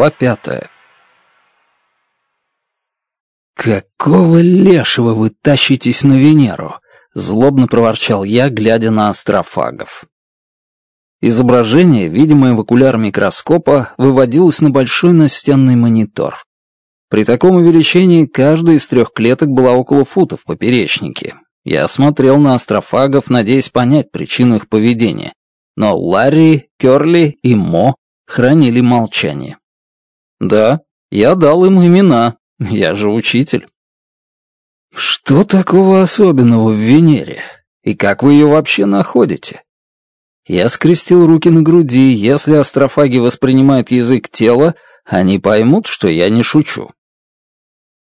глава пятая. «Какого лешего вы тащитесь на Венеру?» — злобно проворчал я, глядя на астрофагов. Изображение, видимое в окуляр микроскопа, выводилось на большой настенный монитор. При таком увеличении каждая из трех клеток была около футов в поперечнике. Я смотрел на астрофагов, надеясь понять причину их поведения. Но Ларри, Керли и Мо хранили молчание. Да, я дал им имена. Я же учитель. Что такого особенного в Венере? И как вы ее вообще находите? Я скрестил руки на груди. Если астрофаги воспринимают язык тела, они поймут, что я не шучу.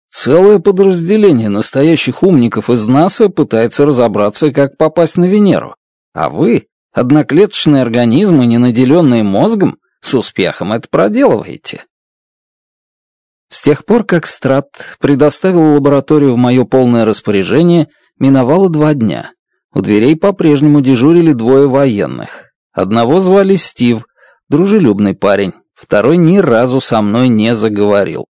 Целое подразделение настоящих умников из НАСА пытается разобраться, как попасть на Венеру. А вы, одноклеточные организмы, не наделенные мозгом, с успехом это проделываете. С тех пор, как Страт предоставил лабораторию в мое полное распоряжение, миновало два дня. У дверей по-прежнему дежурили двое военных. Одного звали Стив, дружелюбный парень, второй ни разу со мной не заговорил.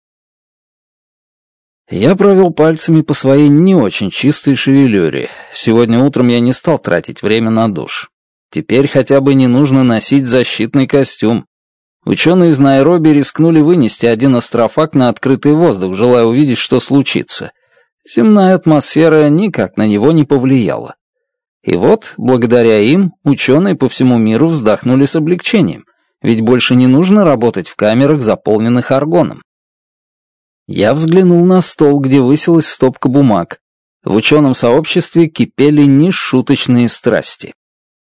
Я провел пальцами по своей не очень чистой шевелюре. Сегодня утром я не стал тратить время на душ. Теперь хотя бы не нужно носить защитный костюм. Ученые из Найроби рискнули вынести один астрофак на открытый воздух, желая увидеть, что случится. Земная атмосфера никак на него не повлияла. И вот, благодаря им, ученые по всему миру вздохнули с облегчением, ведь больше не нужно работать в камерах, заполненных аргоном. Я взглянул на стол, где высилась стопка бумаг. В ученом сообществе кипели нешуточные страсти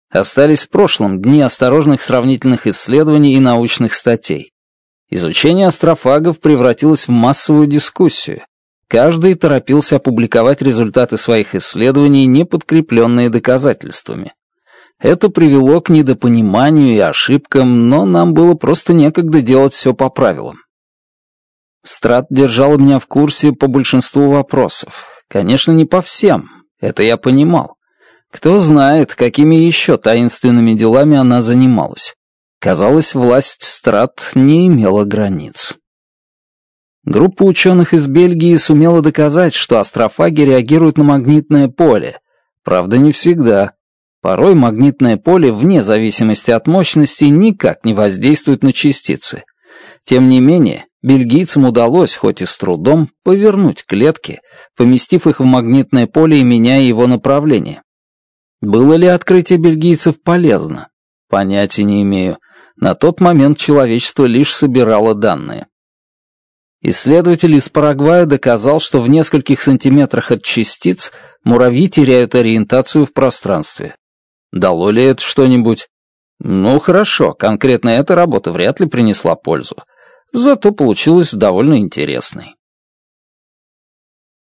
остались в прошлом дни осторожных сравнительных исследований и научных статей. Изучение астрофагов превратилось в массовую дискуссию. Каждый торопился опубликовать результаты своих исследований, не подкрепленные доказательствами. Это привело к недопониманию и ошибкам, но нам было просто некогда делать все по правилам. Страт держал меня в курсе по большинству вопросов. Конечно, не по всем, это я понимал. Кто знает, какими еще таинственными делами она занималась. Казалось, власть страт не имела границ. Группа ученых из Бельгии сумела доказать, что астрофаги реагируют на магнитное поле. Правда, не всегда. Порой магнитное поле, вне зависимости от мощности, никак не воздействует на частицы. Тем не менее, бельгийцам удалось, хоть и с трудом, повернуть клетки, поместив их в магнитное поле и меняя его направление. Было ли открытие бельгийцев полезно? Понятия не имею. На тот момент человечество лишь собирало данные. Исследователь из Парагвая доказал, что в нескольких сантиметрах от частиц муравьи теряют ориентацию в пространстве. Дало ли это что-нибудь? Ну хорошо, конкретно эта работа вряд ли принесла пользу. Зато получилось довольно интересной.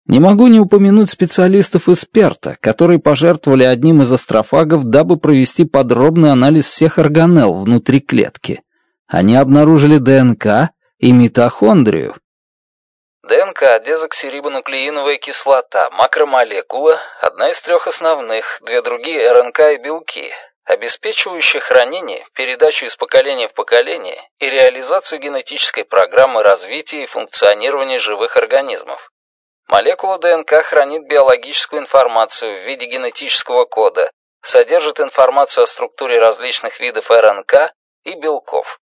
Не могу не упомянуть специалистов из Перта, которые пожертвовали одним из астрофагов, дабы провести подробный анализ всех органелл внутри клетки. Они обнаружили ДНК и митохондрию. ДНК – дезоксирибонуклеиновая кислота, макромолекула, одна из трех основных, две другие – РНК и белки, обеспечивающие хранение, передачу из поколения в поколение и реализацию генетической программы развития и функционирования живых организмов. Молекула ДНК хранит биологическую информацию в виде генетического кода, содержит информацию о структуре различных видов РНК и белков.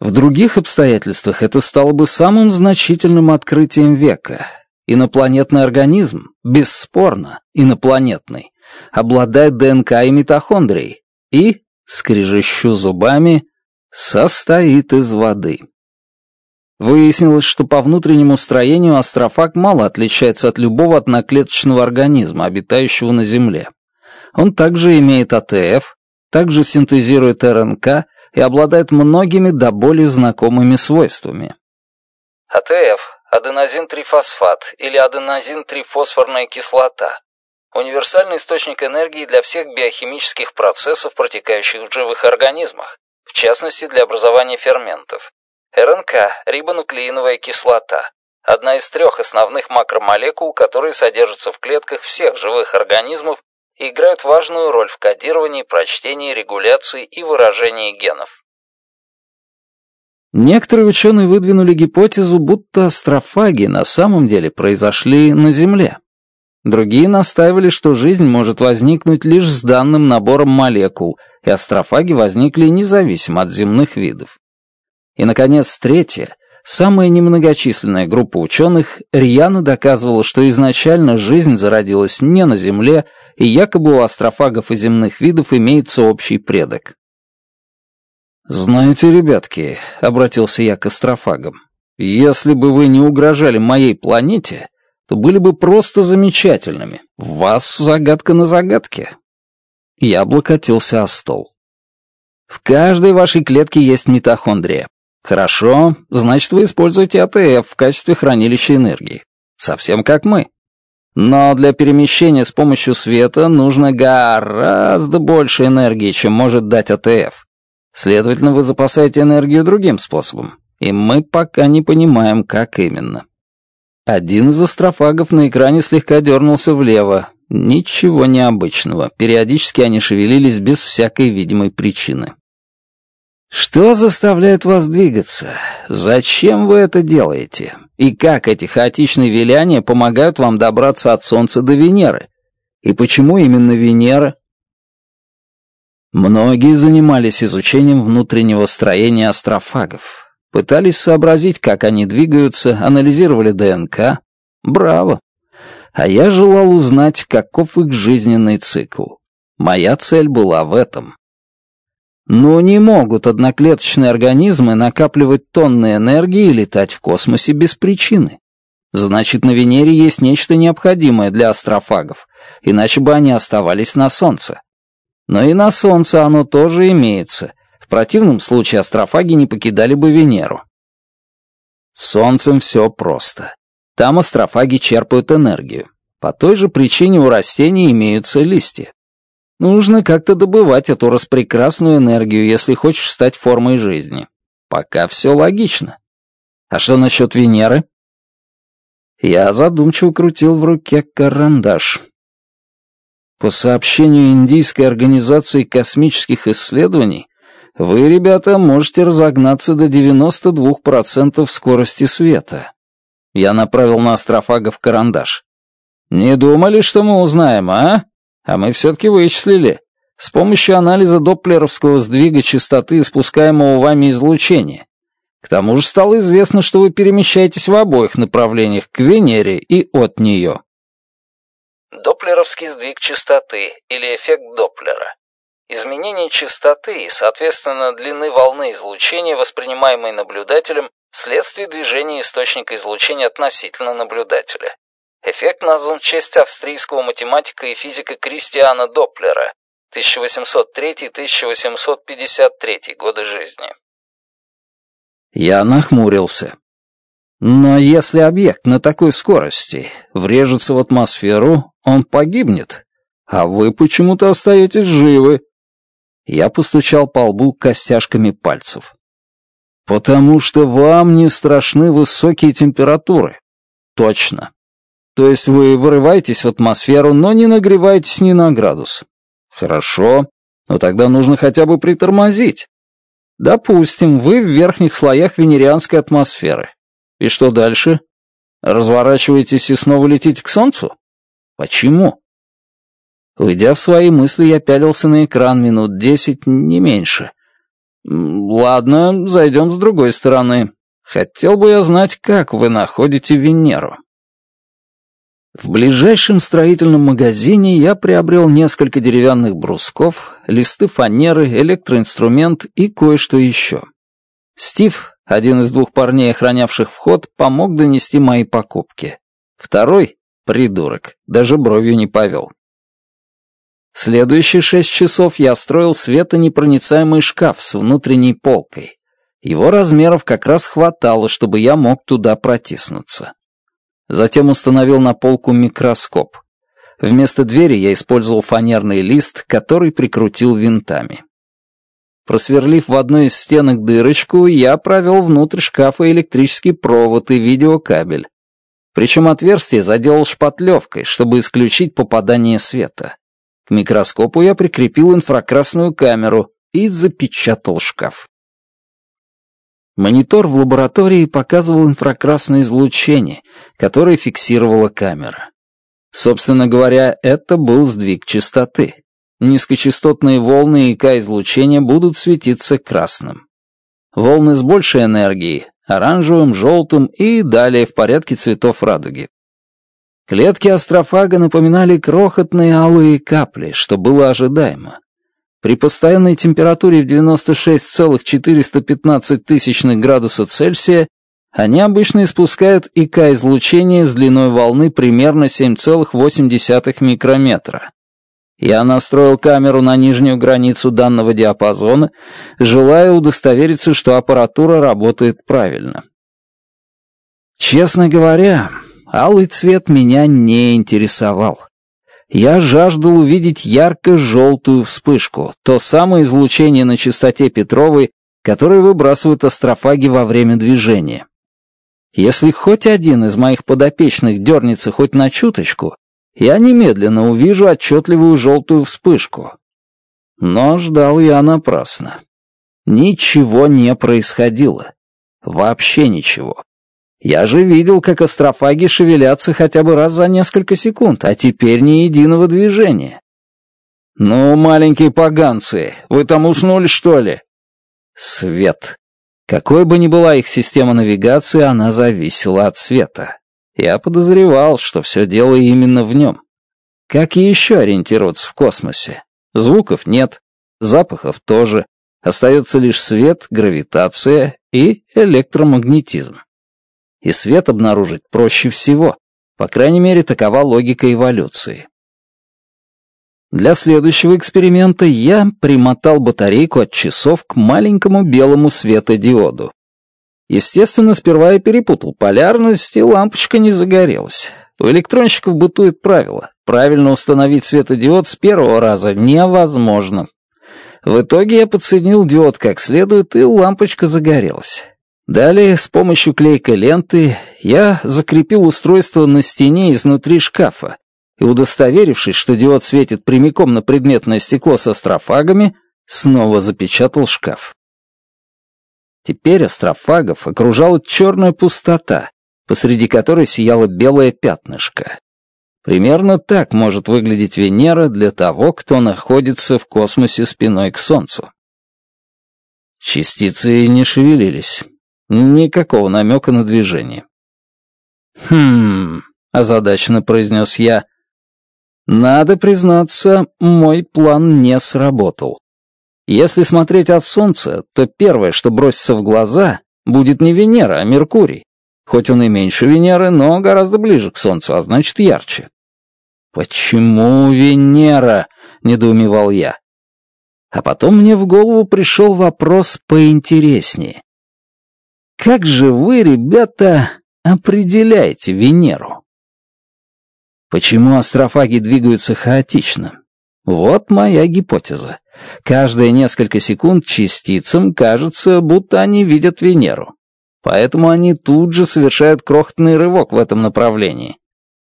В других обстоятельствах это стало бы самым значительным открытием века. Инопланетный организм, бесспорно, инопланетный, обладает ДНК и митохондрией и, скрежещу зубами, состоит из воды. Выяснилось, что по внутреннему строению астрофаг мало отличается от любого одноклеточного организма, обитающего на Земле. Он также имеет АТФ, также синтезирует РНК и обладает многими до боли знакомыми свойствами. АТФ – аденозин-трифосфат или аденозин-трифосфорная кислота. Универсальный источник энергии для всех биохимических процессов, протекающих в живых организмах, в частности для образования ферментов. РНК – рибонуклеиновая кислота, одна из трех основных макромолекул, которые содержатся в клетках всех живых организмов и играют важную роль в кодировании, прочтении, регуляции и выражении генов. Некоторые ученые выдвинули гипотезу, будто астрофаги на самом деле произошли на Земле. Другие настаивали, что жизнь может возникнуть лишь с данным набором молекул, и астрофаги возникли независимо от земных видов. И, наконец, третья, Самая немногочисленная группа ученых рьяно доказывала, что изначально жизнь зародилась не на Земле, и якобы у астрофагов и земных видов имеется общий предок. «Знаете, ребятки», — обратился я к астрофагам, — «если бы вы не угрожали моей планете, то были бы просто замечательными. Вас загадка на загадке». Я облокотился о стол. «В каждой вашей клетке есть митохондрия. Хорошо, значит вы используете АТФ в качестве хранилища энергии. Совсем как мы. Но для перемещения с помощью света нужно гораздо больше энергии, чем может дать АТФ. Следовательно, вы запасаете энергию другим способом, и мы пока не понимаем, как именно. Один из астрофагов на экране слегка дернулся влево. Ничего необычного, периодически они шевелились без всякой видимой причины. Что заставляет вас двигаться? Зачем вы это делаете? И как эти хаотичные виляния помогают вам добраться от Солнца до Венеры? И почему именно Венера? Многие занимались изучением внутреннего строения астрофагов. Пытались сообразить, как они двигаются, анализировали ДНК. Браво! А я желал узнать, каков их жизненный цикл. Моя цель была в этом. Но не могут одноклеточные организмы накапливать тонны энергии и летать в космосе без причины. Значит, на Венере есть нечто необходимое для астрофагов, иначе бы они оставались на Солнце. Но и на Солнце оно тоже имеется. В противном случае астрофаги не покидали бы Венеру. Солнцем все просто. Там астрофаги черпают энергию. По той же причине у растений имеются листья. Нужно как-то добывать эту распрекрасную энергию, если хочешь стать формой жизни. Пока все логично. А что насчет Венеры? Я задумчиво крутил в руке карандаш. По сообщению Индийской организации космических исследований, вы, ребята, можете разогнаться до 92% скорости света. Я направил на астрофагов карандаш. Не думали, что мы узнаем, а? А мы все-таки вычислили. С помощью анализа доплеровского сдвига частоты испускаемого вами излучения. К тому же стало известно, что вы перемещаетесь в обоих направлениях, к Венере и от нее. Доплеровский сдвиг частоты или эффект Доплера. Изменение частоты и, соответственно, длины волны излучения, воспринимаемой наблюдателем, вследствие движения источника излучения относительно наблюдателя. Эффект назван в честь австрийского математика и физика Кристиана Доплера 1803-1853 годы жизни. Я нахмурился. Но если объект на такой скорости врежется в атмосферу, он погибнет. А вы почему-то остаетесь живы. Я постучал по лбу костяшками пальцев. Потому что вам не страшны высокие температуры. Точно. То есть вы вырываетесь в атмосферу, но не нагреваетесь ни на градус. Хорошо, но тогда нужно хотя бы притормозить. Допустим, вы в верхних слоях венерианской атмосферы. И что дальше? Разворачиваетесь и снова летите к Солнцу? Почему? Уйдя в свои мысли, я пялился на экран минут десять, не меньше. Ладно, зайдем с другой стороны. Хотел бы я знать, как вы находите Венеру. В ближайшем строительном магазине я приобрел несколько деревянных брусков, листы фанеры, электроинструмент и кое-что еще. Стив, один из двух парней, охранявших вход, помог донести мои покупки. Второй, придурок, даже бровью не повел. Следующие шесть часов я строил светонепроницаемый шкаф с внутренней полкой. Его размеров как раз хватало, чтобы я мог туда протиснуться. Затем установил на полку микроскоп. Вместо двери я использовал фанерный лист, который прикрутил винтами. Просверлив в одной из стенок дырочку, я провел внутрь шкафа электрический провод и видеокабель. Причем отверстие заделал шпатлевкой, чтобы исключить попадание света. К микроскопу я прикрепил инфракрасную камеру и запечатал шкаф. Монитор в лаборатории показывал инфракрасное излучение, которое фиксировала камера. Собственно говоря, это был сдвиг частоты. Низкочастотные волны и К-излучения будут светиться красным. Волны с большей энергией — оранжевым, желтым и далее в порядке цветов радуги. Клетки астрофага напоминали крохотные алые капли, что было ожидаемо. При постоянной температуре в 96,415 тысячных градуса Цельсия они обычно испускают ИК-излучение с длиной волны примерно 7,8 микрометра. Я настроил камеру на нижнюю границу данного диапазона, желая удостовериться, что аппаратура работает правильно. Честно говоря, алый цвет меня не интересовал. Я жаждал увидеть ярко-желтую вспышку, то самое излучение на частоте Петровой, которое выбрасывают астрофаги во время движения. Если хоть один из моих подопечных дернется хоть на чуточку, я немедленно увижу отчетливую желтую вспышку. Но ждал я напрасно. Ничего не происходило. Вообще ничего. Я же видел, как астрофаги шевелятся хотя бы раз за несколько секунд, а теперь ни единого движения. «Ну, маленькие поганцы, вы там уснули, что ли?» Свет. Какой бы ни была их система навигации, она зависела от света. Я подозревал, что все дело именно в нем. Как и еще ориентироваться в космосе? Звуков нет, запахов тоже. Остается лишь свет, гравитация и электромагнетизм и свет обнаружить проще всего, по крайней мере, такова логика эволюции. Для следующего эксперимента я примотал батарейку от часов к маленькому белому светодиоду. Естественно, сперва я перепутал полярность, и лампочка не загорелась. У электронщиков бытует правило. Правильно установить светодиод с первого раза невозможно. В итоге я подсоединил диод как следует, и лампочка загорелась. Далее, с помощью клейкой ленты, я закрепил устройство на стене изнутри шкафа, и, удостоверившись, что диод светит прямиком на предметное стекло с астрофагами, снова запечатал шкаф. Теперь астрофагов окружала черная пустота, посреди которой сияло белое пятнышко. Примерно так может выглядеть Венера для того, кто находится в космосе спиной к Солнцу. Частицы не шевелились. Никакого намека на движение. «Хм...» — озадаченно произнес я. «Надо признаться, мой план не сработал. Если смотреть от Солнца, то первое, что бросится в глаза, будет не Венера, а Меркурий. Хоть он и меньше Венеры, но гораздо ближе к Солнцу, а значит ярче». «Почему Венера?» — недоумевал я. А потом мне в голову пришел вопрос поинтереснее. Как же вы, ребята, определяете Венеру? Почему астрофаги двигаются хаотично? Вот моя гипотеза. Каждые несколько секунд частицам кажется, будто они видят Венеру. Поэтому они тут же совершают крохотный рывок в этом направлении.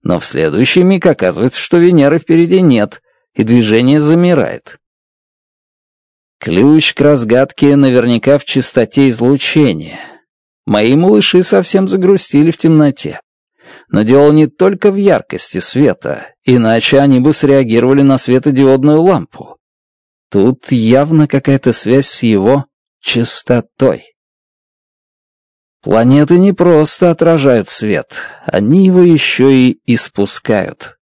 Но в следующий миг оказывается, что Венеры впереди нет, и движение замирает. Ключ к разгадке наверняка в чистоте излучения — Мои малыши совсем загрустили в темноте. Но дело не только в яркости света, иначе они бы среагировали на светодиодную лампу. Тут явно какая-то связь с его частотой. Планеты не просто отражают свет, они его еще и испускают.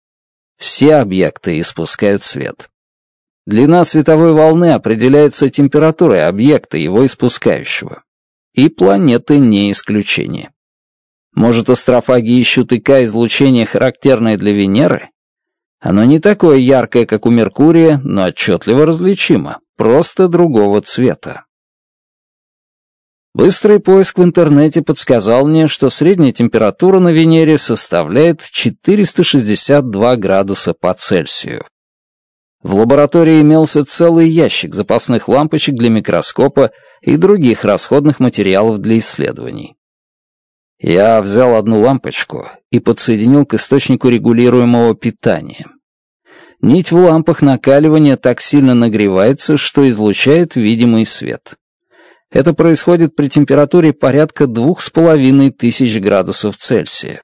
Все объекты испускают свет. Длина световой волны определяется температурой объекта, его испускающего. И планеты не исключение. Может, астрофаги ищут ИК излучение, характерное для Венеры? Оно не такое яркое, как у Меркурия, но отчетливо различимо, просто другого цвета. Быстрый поиск в интернете подсказал мне, что средняя температура на Венере составляет 462 градуса по Цельсию. В лаборатории имелся целый ящик запасных лампочек для микроскопа и других расходных материалов для исследований. Я взял одну лампочку и подсоединил к источнику регулируемого питания. Нить в лампах накаливания так сильно нагревается, что излучает видимый свет. Это происходит при температуре порядка 2500 градусов Цельсия.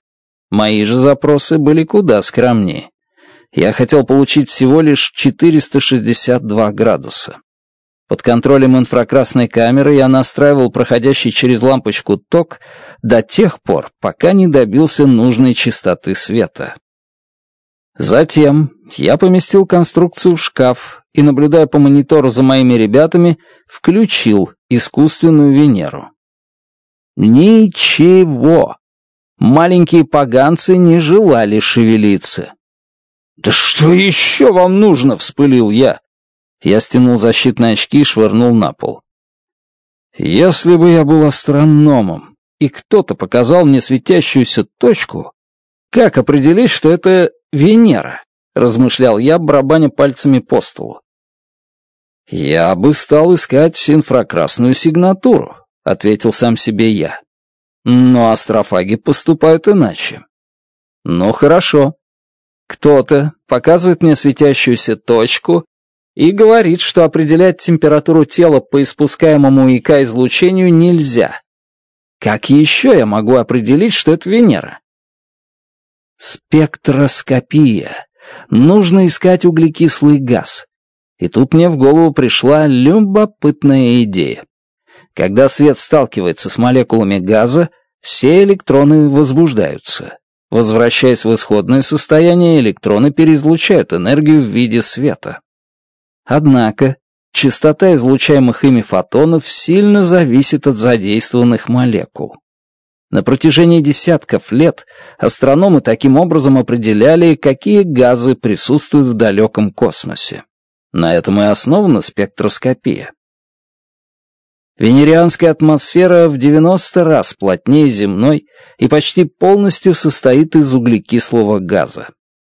Мои же запросы были куда скромнее я хотел получить всего лишь 462 градуса. Под контролем инфракрасной камеры я настраивал проходящий через лампочку ток до тех пор, пока не добился нужной частоты света. Затем я поместил конструкцию в шкаф и, наблюдая по монитору за моими ребятами, включил искусственную Венеру. Ничего! Маленькие поганцы не желали шевелиться. «Да что еще вам нужно?» — вспылил я. Я стянул защитные очки и швырнул на пол. «Если бы я был астрономом, и кто-то показал мне светящуюся точку, как определить, что это Венера?» — размышлял я, барабаня пальцами по столу. «Я бы стал искать инфракрасную сигнатуру», — ответил сам себе я. «Но астрофаги поступают иначе». «Ну хорошо, кто-то показывает мне светящуюся точку и говорит, что определять температуру тела по испускаемому ИК-излучению нельзя. Как еще я могу определить, что это Венера? Спектроскопия. Нужно искать углекислый газ. И тут мне в голову пришла любопытная идея. Когда свет сталкивается с молекулами газа, все электроны возбуждаются. Возвращаясь в исходное состояние, электроны переизлучают энергию в виде света. Однако, частота излучаемых ими фотонов сильно зависит от задействованных молекул. На протяжении десятков лет астрономы таким образом определяли, какие газы присутствуют в далеком космосе. На этом и основана спектроскопия. Венерианская атмосфера в 90 раз плотнее земной и почти полностью состоит из углекислого газа.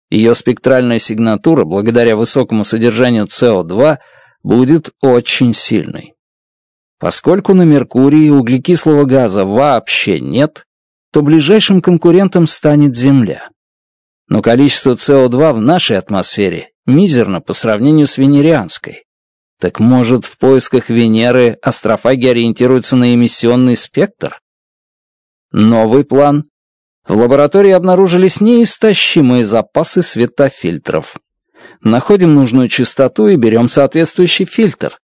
Ее спектральная сигнатура, благодаря высокому содержанию СО2, будет очень сильной. Поскольку на Меркурии углекислого газа вообще нет, то ближайшим конкурентом станет Земля. Но количество СО2 в нашей атмосфере мизерно по сравнению с венерианской. Так может, в поисках Венеры астрофаги ориентируются на эмиссионный спектр? Новый план. В лаборатории обнаружились неистощимые запасы светофильтров. Находим нужную частоту и берем соответствующий фильтр.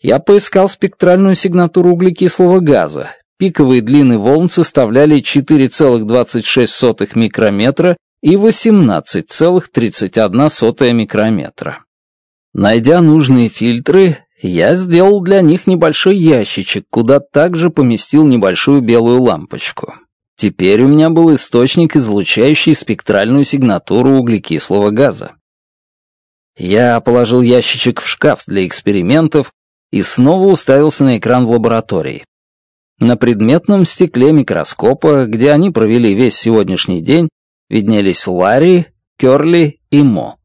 Я поискал спектральную сигнатуру углекислого газа. Пиковые длины волн составляли 4,26 микрометра и 18,31 микрометра. Найдя нужные фильтры, я сделал для них небольшой ящичек, куда также поместил небольшую белую лампочку. Теперь у меня был источник, излучающий спектральную сигнатуру углекислого газа. Я положил ящичек в шкаф для экспериментов и снова уставился на экран в лаборатории. На предметном стекле микроскопа, где они провели весь сегодняшний день, виднелись Ларри, Кёрли и Мо.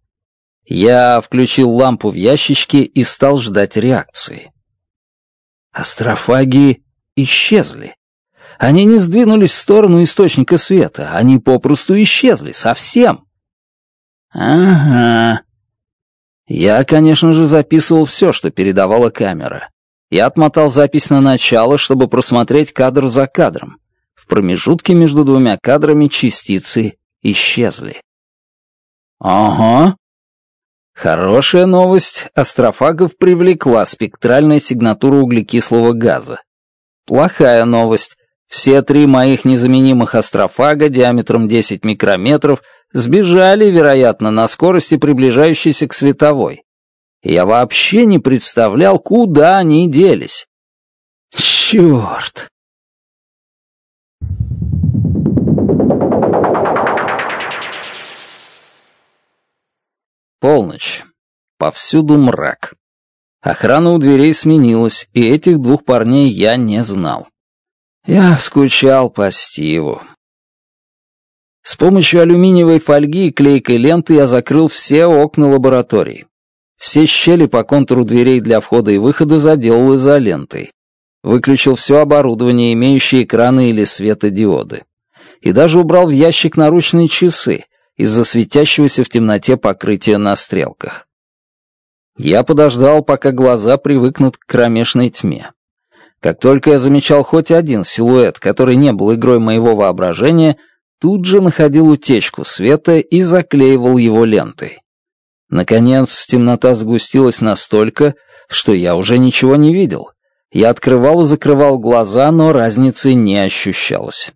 Я включил лампу в ящичке и стал ждать реакции. Астрофаги исчезли. Они не сдвинулись в сторону источника света, они попросту исчезли совсем. Ага. Я, конечно же, записывал все, что передавала камера. Я отмотал запись на начало, чтобы просмотреть кадр за кадром. В промежутке между двумя кадрами частицы исчезли. Ага, Хорошая новость, Астрофагов привлекла спектральная сигнатура углекислого газа. Плохая новость, все три моих незаменимых астрофага диаметром 10 микрометров сбежали, вероятно, на скорости, приближающейся к световой. Я вообще не представлял, куда они делись. Черт! Полночь. Повсюду мрак. Охрана у дверей сменилась, и этих двух парней я не знал. Я скучал по Стиву. С помощью алюминиевой фольги и клейкой ленты я закрыл все окна лаборатории. Все щели по контуру дверей для входа и выхода заделал изолентой. Выключил все оборудование, имеющее экраны или светодиоды. И даже убрал в ящик наручные часы, из-за светящегося в темноте покрытия на стрелках. Я подождал, пока глаза привыкнут к кромешной тьме. Как только я замечал хоть один силуэт, который не был игрой моего воображения, тут же находил утечку света и заклеивал его лентой. Наконец, темнота сгустилась настолько, что я уже ничего не видел. Я открывал и закрывал глаза, но разницы не ощущалось.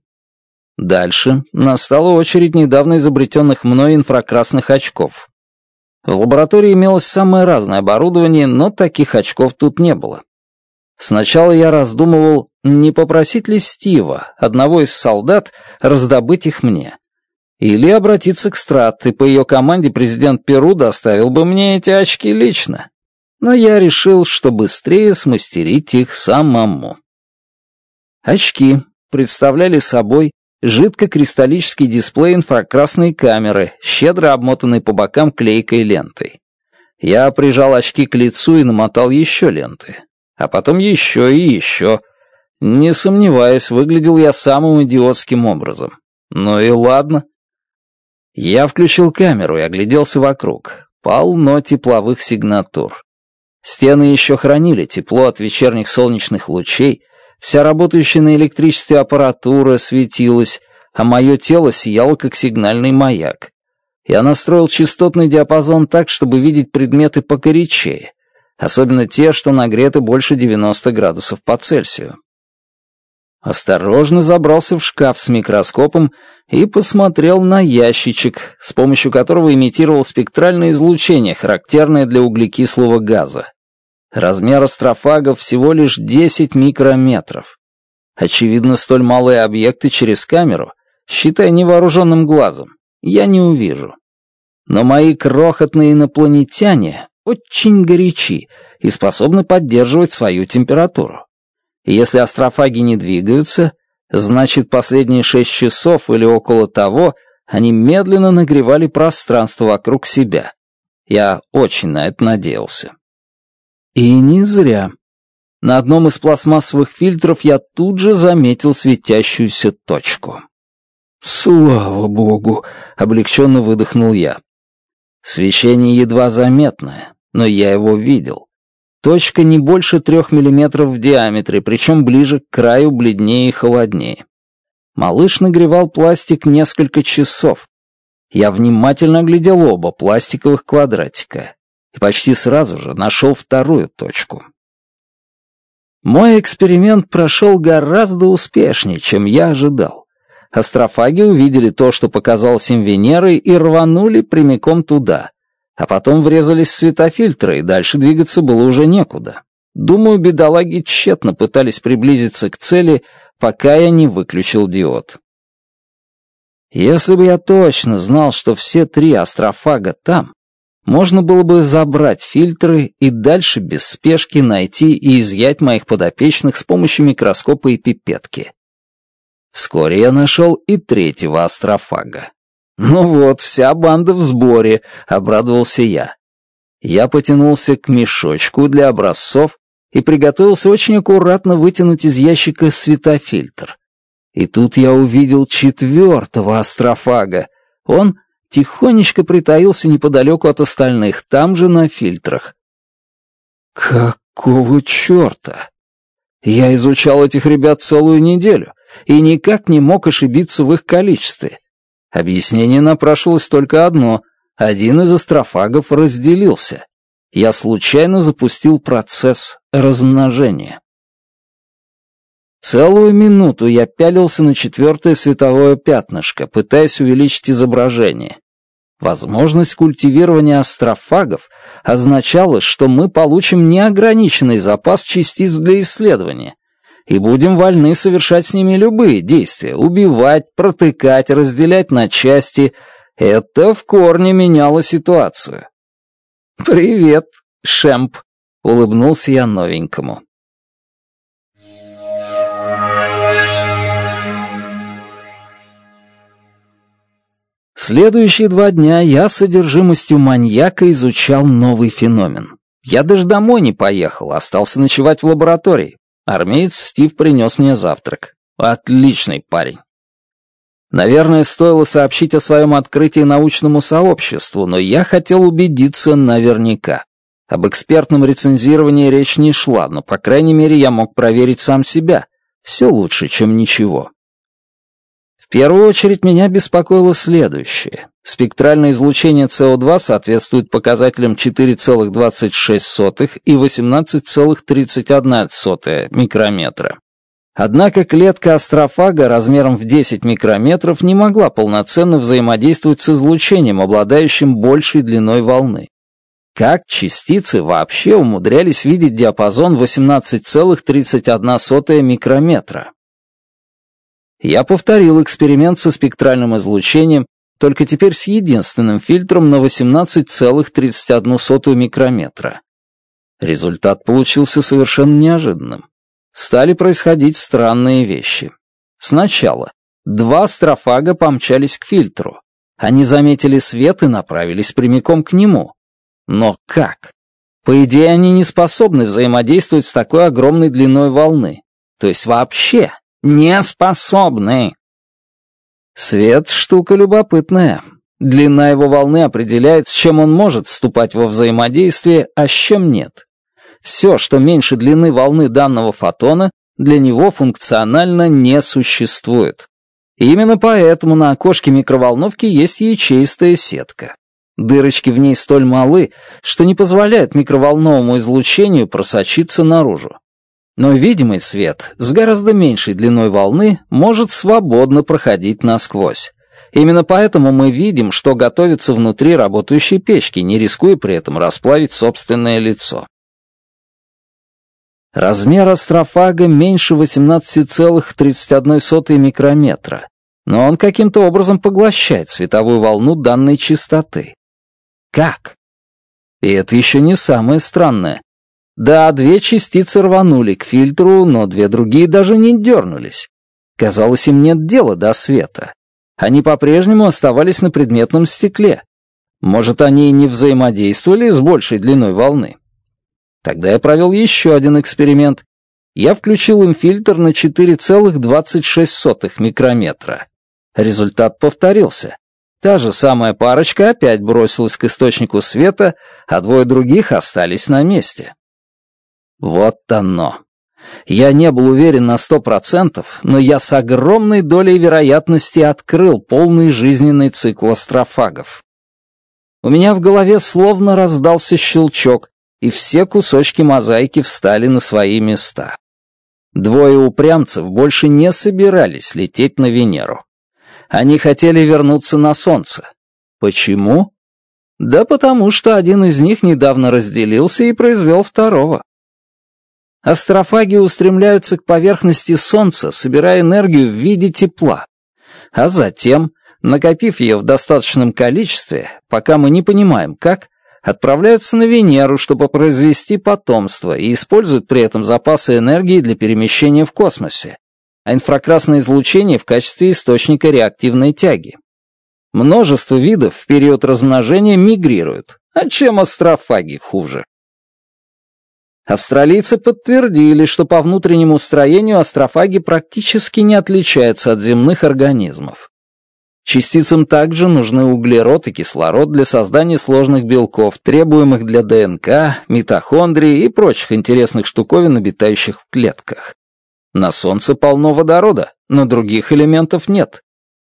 Дальше настала очередь недавно изобретенных мной инфракрасных очков. В лаборатории имелось самое разное оборудование, но таких очков тут не было. Сначала я раздумывал, не попросить ли Стива, одного из солдат, раздобыть их мне. Или обратиться к Страт, и по ее команде президент Перу доставил бы мне эти очки лично. Но я решил, что быстрее смастерить их самому. Очки представляли собой жидкокристаллический дисплей инфракрасной камеры, щедро обмотанный по бокам клейкой лентой. Я прижал очки к лицу и намотал еще ленты. А потом еще и еще. Не сомневаюсь, выглядел я самым идиотским образом. Ну и ладно. Я включил камеру и огляделся вокруг. Полно тепловых сигнатур. Стены еще хранили тепло от вечерних солнечных лучей, Вся работающая на электричестве аппаратура светилась, а мое тело сияло, как сигнальный маяк. Я настроил частотный диапазон так, чтобы видеть предметы покорячее, особенно те, что нагреты больше 90 градусов по Цельсию. Осторожно забрался в шкаф с микроскопом и посмотрел на ящичек, с помощью которого имитировал спектральное излучение, характерное для углекислого газа. Размер астрофагов всего лишь 10 микрометров. Очевидно, столь малые объекты через камеру, считая невооруженным глазом, я не увижу. Но мои крохотные инопланетяне очень горячи и способны поддерживать свою температуру. Если астрофаги не двигаются, значит, последние шесть часов или около того они медленно нагревали пространство вокруг себя. Я очень на это надеялся. И не зря. На одном из пластмассовых фильтров я тут же заметил светящуюся точку. «Слава богу!» — облегченно выдохнул я. Свечение едва заметное, но я его видел. Точка не больше трех миллиметров в диаметре, причем ближе к краю бледнее и холоднее. Малыш нагревал пластик несколько часов. Я внимательно оглядел оба пластиковых квадратика и почти сразу же нашел вторую точку. Мой эксперимент прошел гораздо успешнее, чем я ожидал. Астрофаги увидели то, что показалось им Венерой, и рванули прямиком туда. А потом врезались в светофильтры, и дальше двигаться было уже некуда. Думаю, бедолаги тщетно пытались приблизиться к цели, пока я не выключил диод. Если бы я точно знал, что все три астрофага там, можно было бы забрать фильтры и дальше без спешки найти и изъять моих подопечных с помощью микроскопа и пипетки. Вскоре я нашел и третьего астрофага. «Ну вот, вся банда в сборе», — обрадовался я. Я потянулся к мешочку для образцов и приготовился очень аккуратно вытянуть из ящика светофильтр. И тут я увидел четвертого астрофага. Он тихонечко притаился неподалеку от остальных, там же на фильтрах. Какого черта? Я изучал этих ребят целую неделю и никак не мог ошибиться в их количестве. Объяснение напрашивалось только одно — один из астрофагов разделился. Я случайно запустил процесс размножения. Целую минуту я пялился на четвертое световое пятнышко, пытаясь увеличить изображение. Возможность культивирования астрофагов означала, что мы получим неограниченный запас частиц для исследования и будем вольны совершать с ними любые действия — убивать, протыкать, разделять на части. Это в корне меняло ситуацию. «Привет, Шемп», — улыбнулся я новенькому. Следующие два дня я с содержимостью маньяка изучал новый феномен. Я даже домой не поехал, остался ночевать в лаборатории. Армеец Стив принес мне завтрак. Отличный парень. Наверное, стоило сообщить о своем открытии научному сообществу, но я хотел убедиться наверняка. Об экспертном рецензировании речь не шла, но, по крайней мере, я мог проверить сам себя. Все лучше, чем ничего. В первую очередь меня беспокоило следующее. Спектральное излучение СО2 соответствует показателям 4,26 и 18,31 микрометра. Однако клетка астрофага размером в 10 микрометров не могла полноценно взаимодействовать с излучением, обладающим большей длиной волны. Как частицы вообще умудрялись видеть диапазон 18,31 микрометра? Я повторил эксперимент со спектральным излучением, только теперь с единственным фильтром на 18,31 микрометра. Результат получился совершенно неожиданным. Стали происходить странные вещи. Сначала два строфага помчались к фильтру. Они заметили свет и направились прямиком к нему. Но как? По идее, они не способны взаимодействовать с такой огромной длиной волны. То есть вообще не способны. Свет — штука любопытная. Длина его волны определяет, с чем он может вступать во взаимодействие, а с чем нет. Все, что меньше длины волны данного фотона, для него функционально не существует. Именно поэтому на окошке микроволновки есть ячеистая сетка. Дырочки в ней столь малы, что не позволяют микроволновому излучению просочиться наружу. Но видимый свет с гораздо меньшей длиной волны может свободно проходить насквозь. Именно поэтому мы видим, что готовится внутри работающей печки, не рискуя при этом расплавить собственное лицо. Размер астрофага меньше 18,31 микрометра, но он каким-то образом поглощает световую волну данной частоты. Как? И это еще не самое странное. Да две частицы рванули к фильтру, но две другие даже не дернулись. Казалось, им нет дела до света. Они по-прежнему оставались на предметном стекле. Может, они не взаимодействовали с большей длиной волны. Тогда я провел еще один эксперимент. Я включил им фильтр на 4,26 микрометра. Результат повторился. Та же самая парочка опять бросилась к источнику света, а двое других остались на месте. Вот оно. Я не был уверен на сто процентов, но я с огромной долей вероятности открыл полный жизненный цикл астрофагов. У меня в голове словно раздался щелчок, и все кусочки мозаики встали на свои места. Двое упрямцев больше не собирались лететь на Венеру. Они хотели вернуться на Солнце. Почему? Да потому что один из них недавно разделился и произвел второго. Астрофаги устремляются к поверхности Солнца, собирая энергию в виде тепла. А затем, накопив ее в достаточном количестве, пока мы не понимаем как, отправляются на Венеру, чтобы произвести потомство, и используют при этом запасы энергии для перемещения в космосе, а инфракрасное излучение в качестве источника реактивной тяги. Множество видов в период размножения мигрируют, а чем астрофаги хуже? Австралийцы подтвердили, что по внутреннему строению астрофаги практически не отличаются от земных организмов. Частицам также нужны углерод и кислород для создания сложных белков, требуемых для ДНК, митохондрии и прочих интересных штуковин, обитающих в клетках. На Солнце полно водорода, но других элементов нет.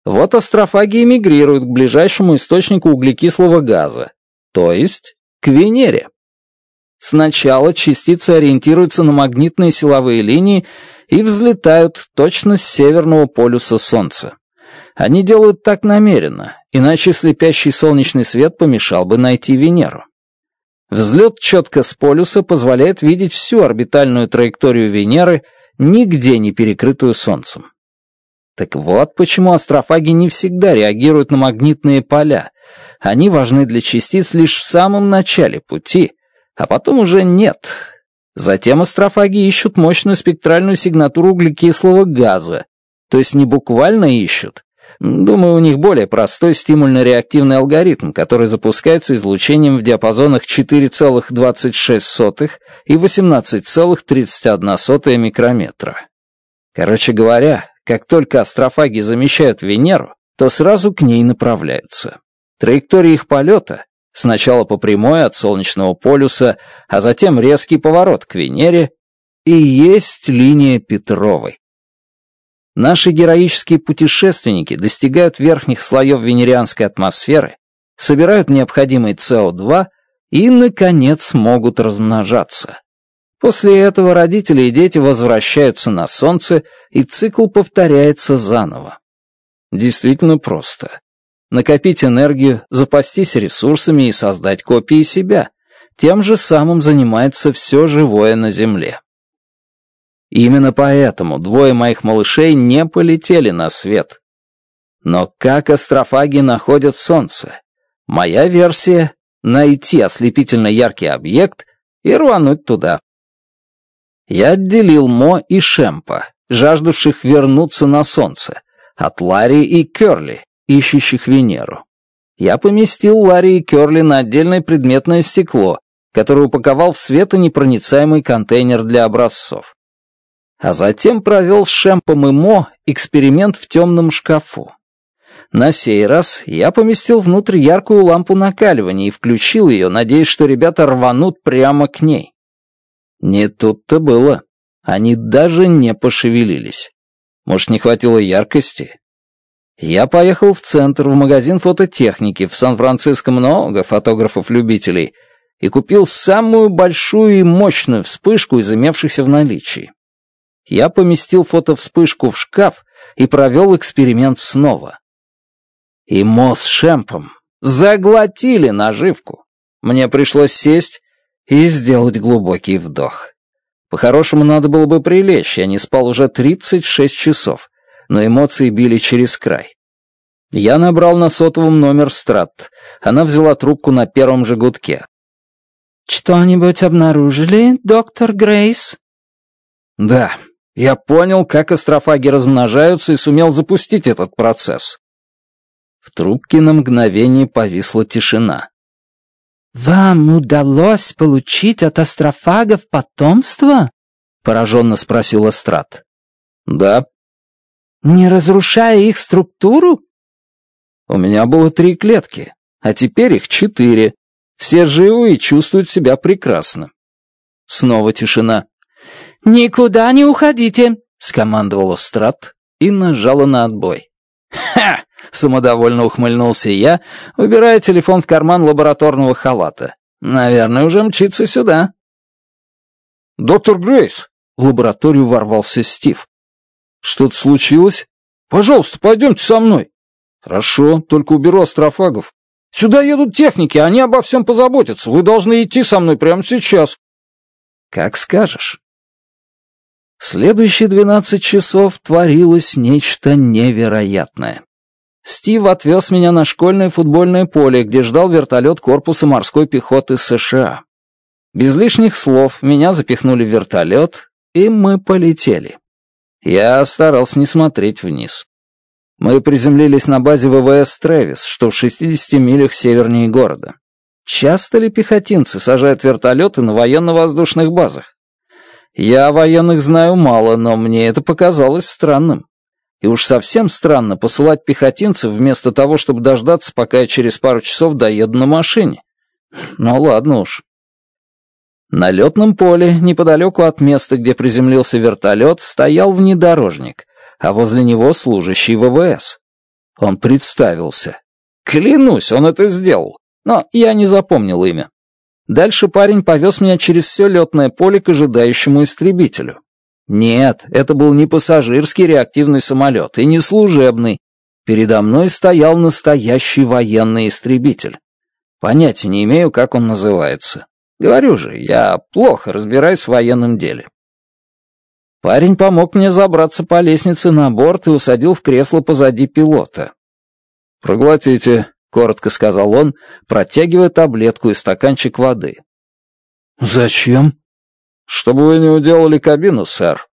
Вот астрофаги мигрируют к ближайшему источнику углекислого газа, то есть к Венере. Сначала частицы ориентируются на магнитные силовые линии и взлетают точно с северного полюса Солнца. Они делают так намеренно, иначе слепящий солнечный свет помешал бы найти Венеру. Взлет четко с полюса позволяет видеть всю орбитальную траекторию Венеры, нигде не перекрытую Солнцем. Так вот почему астрофаги не всегда реагируют на магнитные поля. Они важны для частиц лишь в самом начале пути, а потом уже нет. Затем астрофаги ищут мощную спектральную сигнатуру углекислого газа, то есть не буквально ищут. Думаю, у них более простой стимульно-реактивный алгоритм, который запускается излучением в диапазонах 4,26 и 18,31 микрометра. Короче говоря, как только астрофаги замещают Венеру, то сразу к ней направляются. Траектория их полета сначала по прямой от солнечного полюса, а затем резкий поворот к Венере, и есть линия Петровой. Наши героические путешественники достигают верхних слоев венерианской атмосферы, собирают необходимый СО2 и, наконец, могут размножаться. После этого родители и дети возвращаются на Солнце, и цикл повторяется заново. Действительно просто накопить энергию, запастись ресурсами и создать копии себя. Тем же самым занимается все живое на Земле. Именно поэтому двое моих малышей не полетели на свет. Но как астрофаги находят Солнце? Моя версия — найти ослепительно яркий объект и рвануть туда. Я отделил Мо и Шемпа, жаждавших вернуться на Солнце, от Ларри и Керли, ищущих Венеру. Я поместил Ларри и Керли на отдельное предметное стекло, которое упаковал в светонепроницаемый контейнер для образцов. А затем провел с Шемпом и Мо эксперимент в темном шкафу. На сей раз я поместил внутрь яркую лампу накаливания и включил ее, надеясь, что ребята рванут прямо к ней. Не тут-то было. Они даже не пошевелились. Может, не хватило яркости? Я поехал в центр, в магазин фототехники. В Сан-Франциско много фотографов-любителей. И купил самую большую и мощную вспышку из имевшихся в наличии. Я поместил фотовспышку в шкаф и провел эксперимент снова. И Мо с Шемпом заглотили наживку. Мне пришлось сесть и сделать глубокий вдох. По-хорошему, надо было бы прилечь, я не спал уже 36 часов но эмоции били через край. Я набрал на сотовом номер Страт. Она взяла трубку на первом же гудке. «Что-нибудь обнаружили, доктор Грейс?» «Да, я понял, как астрофаги размножаются и сумел запустить этот процесс». В трубке на мгновение повисла тишина. «Вам удалось получить от астрофагов потомство?» — пораженно спросил Страт. «Да, не разрушая их структуру? У меня было три клетки, а теперь их четыре. Все живы и чувствуют себя прекрасно. Снова тишина. «Никуда не уходите!» — скомандовала Страт и нажала на отбой. «Ха!» — самодовольно ухмыльнулся я, выбирая телефон в карман лабораторного халата. «Наверное, уже мчится сюда». «Доктор Грейс!» — в лабораторию ворвался Стив. Что-то случилось? Пожалуйста, пойдемте со мной. Хорошо, только уберу Астрофагов. Сюда едут техники, они обо всем позаботятся. Вы должны идти со мной прямо сейчас. Как скажешь. Следующие двенадцать часов творилось нечто невероятное. Стив отвез меня на школьное футбольное поле, где ждал вертолет корпуса морской пехоты США. Без лишних слов меня запихнули в вертолет, и мы полетели. Я старался не смотреть вниз. Мы приземлились на базе ВВС Тревис, что в 60 милях севернее города. Часто ли пехотинцы сажают вертолеты на военно-воздушных базах? Я о военных знаю мало, но мне это показалось странным. И уж совсем странно посылать пехотинцев вместо того, чтобы дождаться, пока я через пару часов доеду на машине. Ну ладно уж. На летном поле, неподалеку от места, где приземлился вертолет, стоял внедорожник, а возле него служащий ВВС. Он представился. Клянусь, он это сделал, но я не запомнил имя. Дальше парень повез меня через все летное поле к ожидающему истребителю. Нет, это был не пассажирский реактивный самолет и не служебный. Передо мной стоял настоящий военный истребитель. Понятия не имею, как он называется. Говорю же, я плохо разбираюсь в военном деле». Парень помог мне забраться по лестнице на борт и усадил в кресло позади пилота. «Проглотите», — коротко сказал он, протягивая таблетку и стаканчик воды. «Зачем?» «Чтобы вы не уделали кабину, сэр».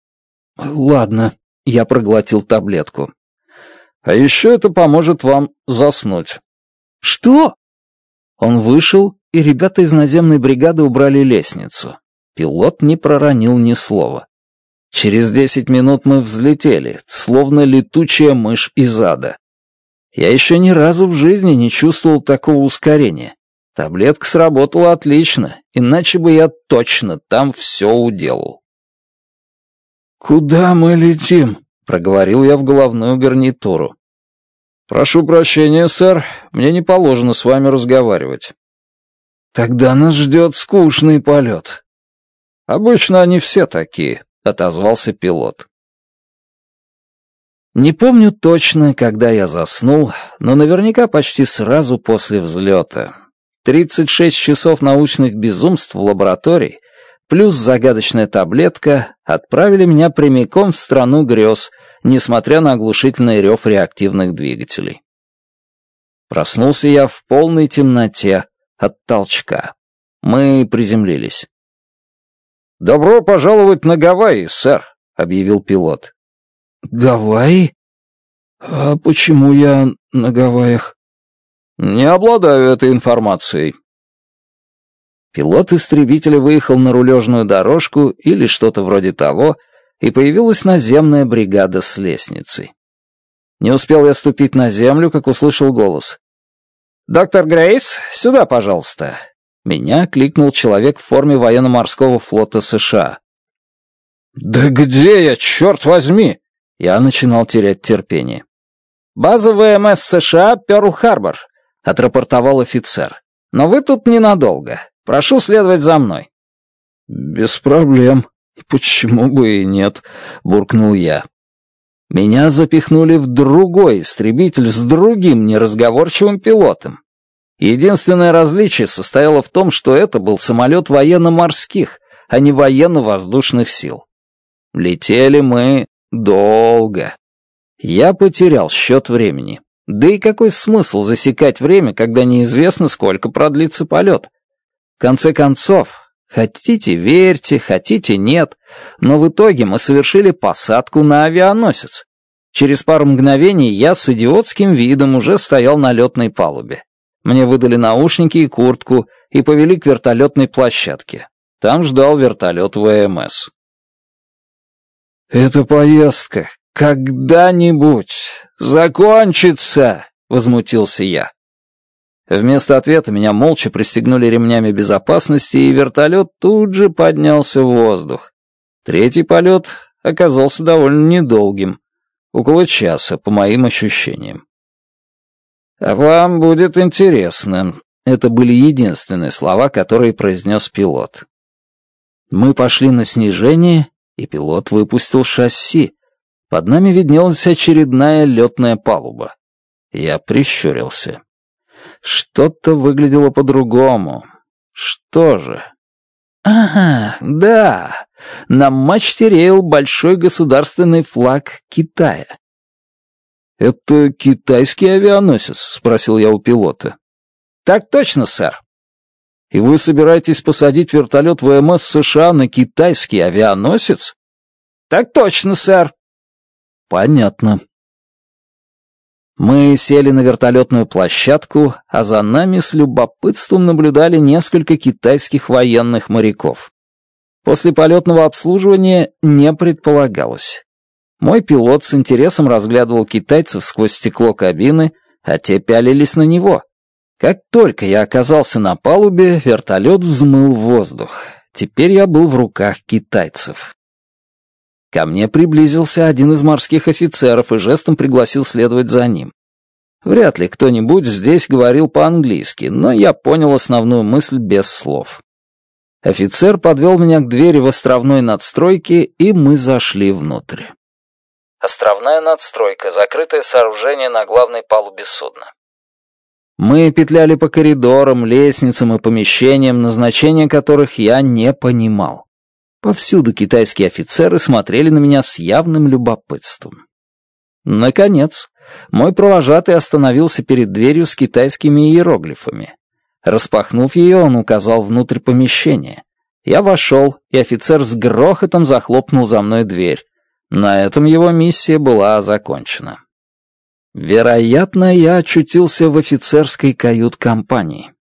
«Ладно», — я проглотил таблетку. «А еще это поможет вам заснуть». «Что?» Он вышел, и ребята из наземной бригады убрали лестницу. Пилот не проронил ни слова. Через десять минут мы взлетели, словно летучая мышь из ада. Я еще ни разу в жизни не чувствовал такого ускорения. Таблетка сработала отлично, иначе бы я точно там все уделал. «Куда мы летим?» — проговорил я в головную гарнитуру. «Прошу прощения, сэр, мне не положено с вами разговаривать. Тогда нас ждет скучный полет. Обычно они все такие, отозвался пилот. Не помню точно, когда я заснул, но наверняка почти сразу после взлета. 36 часов научных безумств в лаборатории плюс загадочная таблетка отправили меня прямиком в страну грез, несмотря на оглушительный рев реактивных двигателей. Проснулся я в полной темноте, от толчка. Мы приземлились. «Добро пожаловать на Гавайи, сэр», — объявил пилот. «Гавайи? А почему я на Гавайях?» «Не обладаю этой информацией». Пилот истребителя выехал на рулежную дорожку или что-то вроде того, и появилась наземная бригада с лестницей. Не успел я ступить на землю, как услышал голос. «Доктор Грейс, сюда, пожалуйста!» Меня кликнул человек в форме военно-морского флота США. «Да где я, черт возьми?» Я начинал терять терпение. «База ВМС США Пёрл-Харбор», — отрапортовал офицер. «Но вы тут ненадолго. Прошу следовать за мной». «Без проблем. Почему бы и нет?» — буркнул я. Меня запихнули в другой истребитель с другим неразговорчивым пилотом. Единственное различие состояло в том, что это был самолет военно-морских, а не военно-воздушных сил. Летели мы долго. Я потерял счет времени. Да и какой смысл засекать время, когда неизвестно, сколько продлится полет? В конце концов, Хотите верьте, хотите нет, но в итоге мы совершили посадку на авианосец. Через пару мгновений я с идиотским видом уже стоял на летной палубе. Мне выдали наушники и куртку и повели к вертолетной площадке. Там ждал вертолет ВМС. «Эта поездка когда-нибудь закончится!» — возмутился я. Вместо ответа меня молча пристегнули ремнями безопасности, и вертолет тут же поднялся в воздух. Третий полет оказался довольно недолгим, около часа, по моим ощущениям. «А «Вам будет интересно», — это были единственные слова, которые произнес пилот. Мы пошли на снижение, и пилот выпустил шасси. Под нами виднелась очередная летная палуба. Я прищурился. Что-то выглядело по-другому. Что же? Ага, да. На мачте реял большой государственный флаг Китая. «Это китайский авианосец?» — спросил я у пилота. «Так точно, сэр». «И вы собираетесь посадить вертолет ВМС США на китайский авианосец?» «Так точно, сэр». «Понятно. Мы сели на вертолетную площадку, а за нами с любопытством наблюдали несколько китайских военных моряков. После полетного обслуживания не предполагалось. Мой пилот с интересом разглядывал китайцев сквозь стекло кабины, а те пялились на него. Как только я оказался на палубе, вертолет взмыл воздух. Теперь я был в руках китайцев. Ко мне приблизился один из морских офицеров и жестом пригласил следовать за ним. Вряд ли кто-нибудь здесь говорил по-английски, но я понял основную мысль без слов. Офицер подвел меня к двери в островной надстройке, и мы зашли внутрь. Островная надстройка — закрытое сооружение на главной палубе судна. Мы петляли по коридорам, лестницам и помещениям, назначение которых я не понимал. Повсюду китайские офицеры смотрели на меня с явным любопытством. Наконец, мой провожатый остановился перед дверью с китайскими иероглифами. Распахнув ее, он указал внутрь помещения. Я вошел, и офицер с грохотом захлопнул за мной дверь. На этом его миссия была закончена. Вероятно, я очутился в офицерской кают-компании.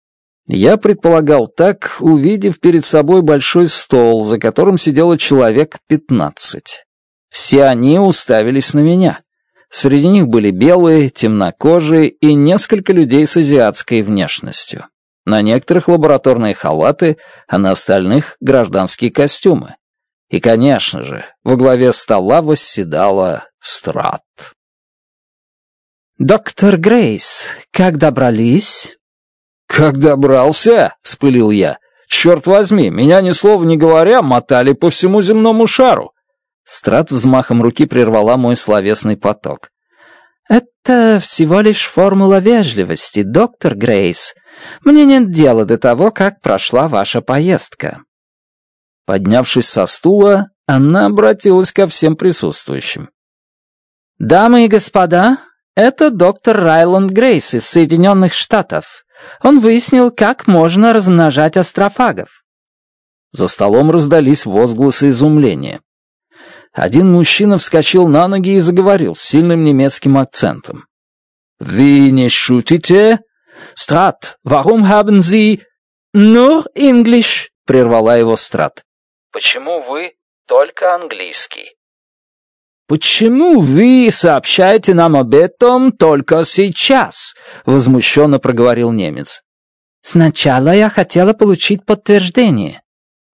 Я предполагал так, увидев перед собой большой стол, за которым сидело человек пятнадцать. Все они уставились на меня. Среди них были белые, темнокожие и несколько людей с азиатской внешностью. На некоторых лабораторные халаты, а на остальных — гражданские костюмы. И, конечно же, во главе стола восседала Страт. «Доктор Грейс, как добрались?» «Как добрался?» — вспылил я. «Черт возьми, меня ни слова не говоря мотали по всему земному шару». Страт взмахом руки прервала мой словесный поток. «Это всего лишь формула вежливости, доктор Грейс. Мне нет дела до того, как прошла ваша поездка». Поднявшись со стула, она обратилась ко всем присутствующим. «Дамы и господа, это доктор Райланд Грейс из Соединенных Штатов он выяснил, как можно размножать астрофагов. За столом раздались возгласы изумления. Один мужчина вскочил на ноги и заговорил с сильным немецким акцентом. «Вы не шутите? Страт, warum haben Sie nur English?» — прервала его Страт. «Почему вы только английский?» «Почему вы сообщаете нам об этом только сейчас?» — возмущенно проговорил немец. «Сначала я хотела получить подтверждение.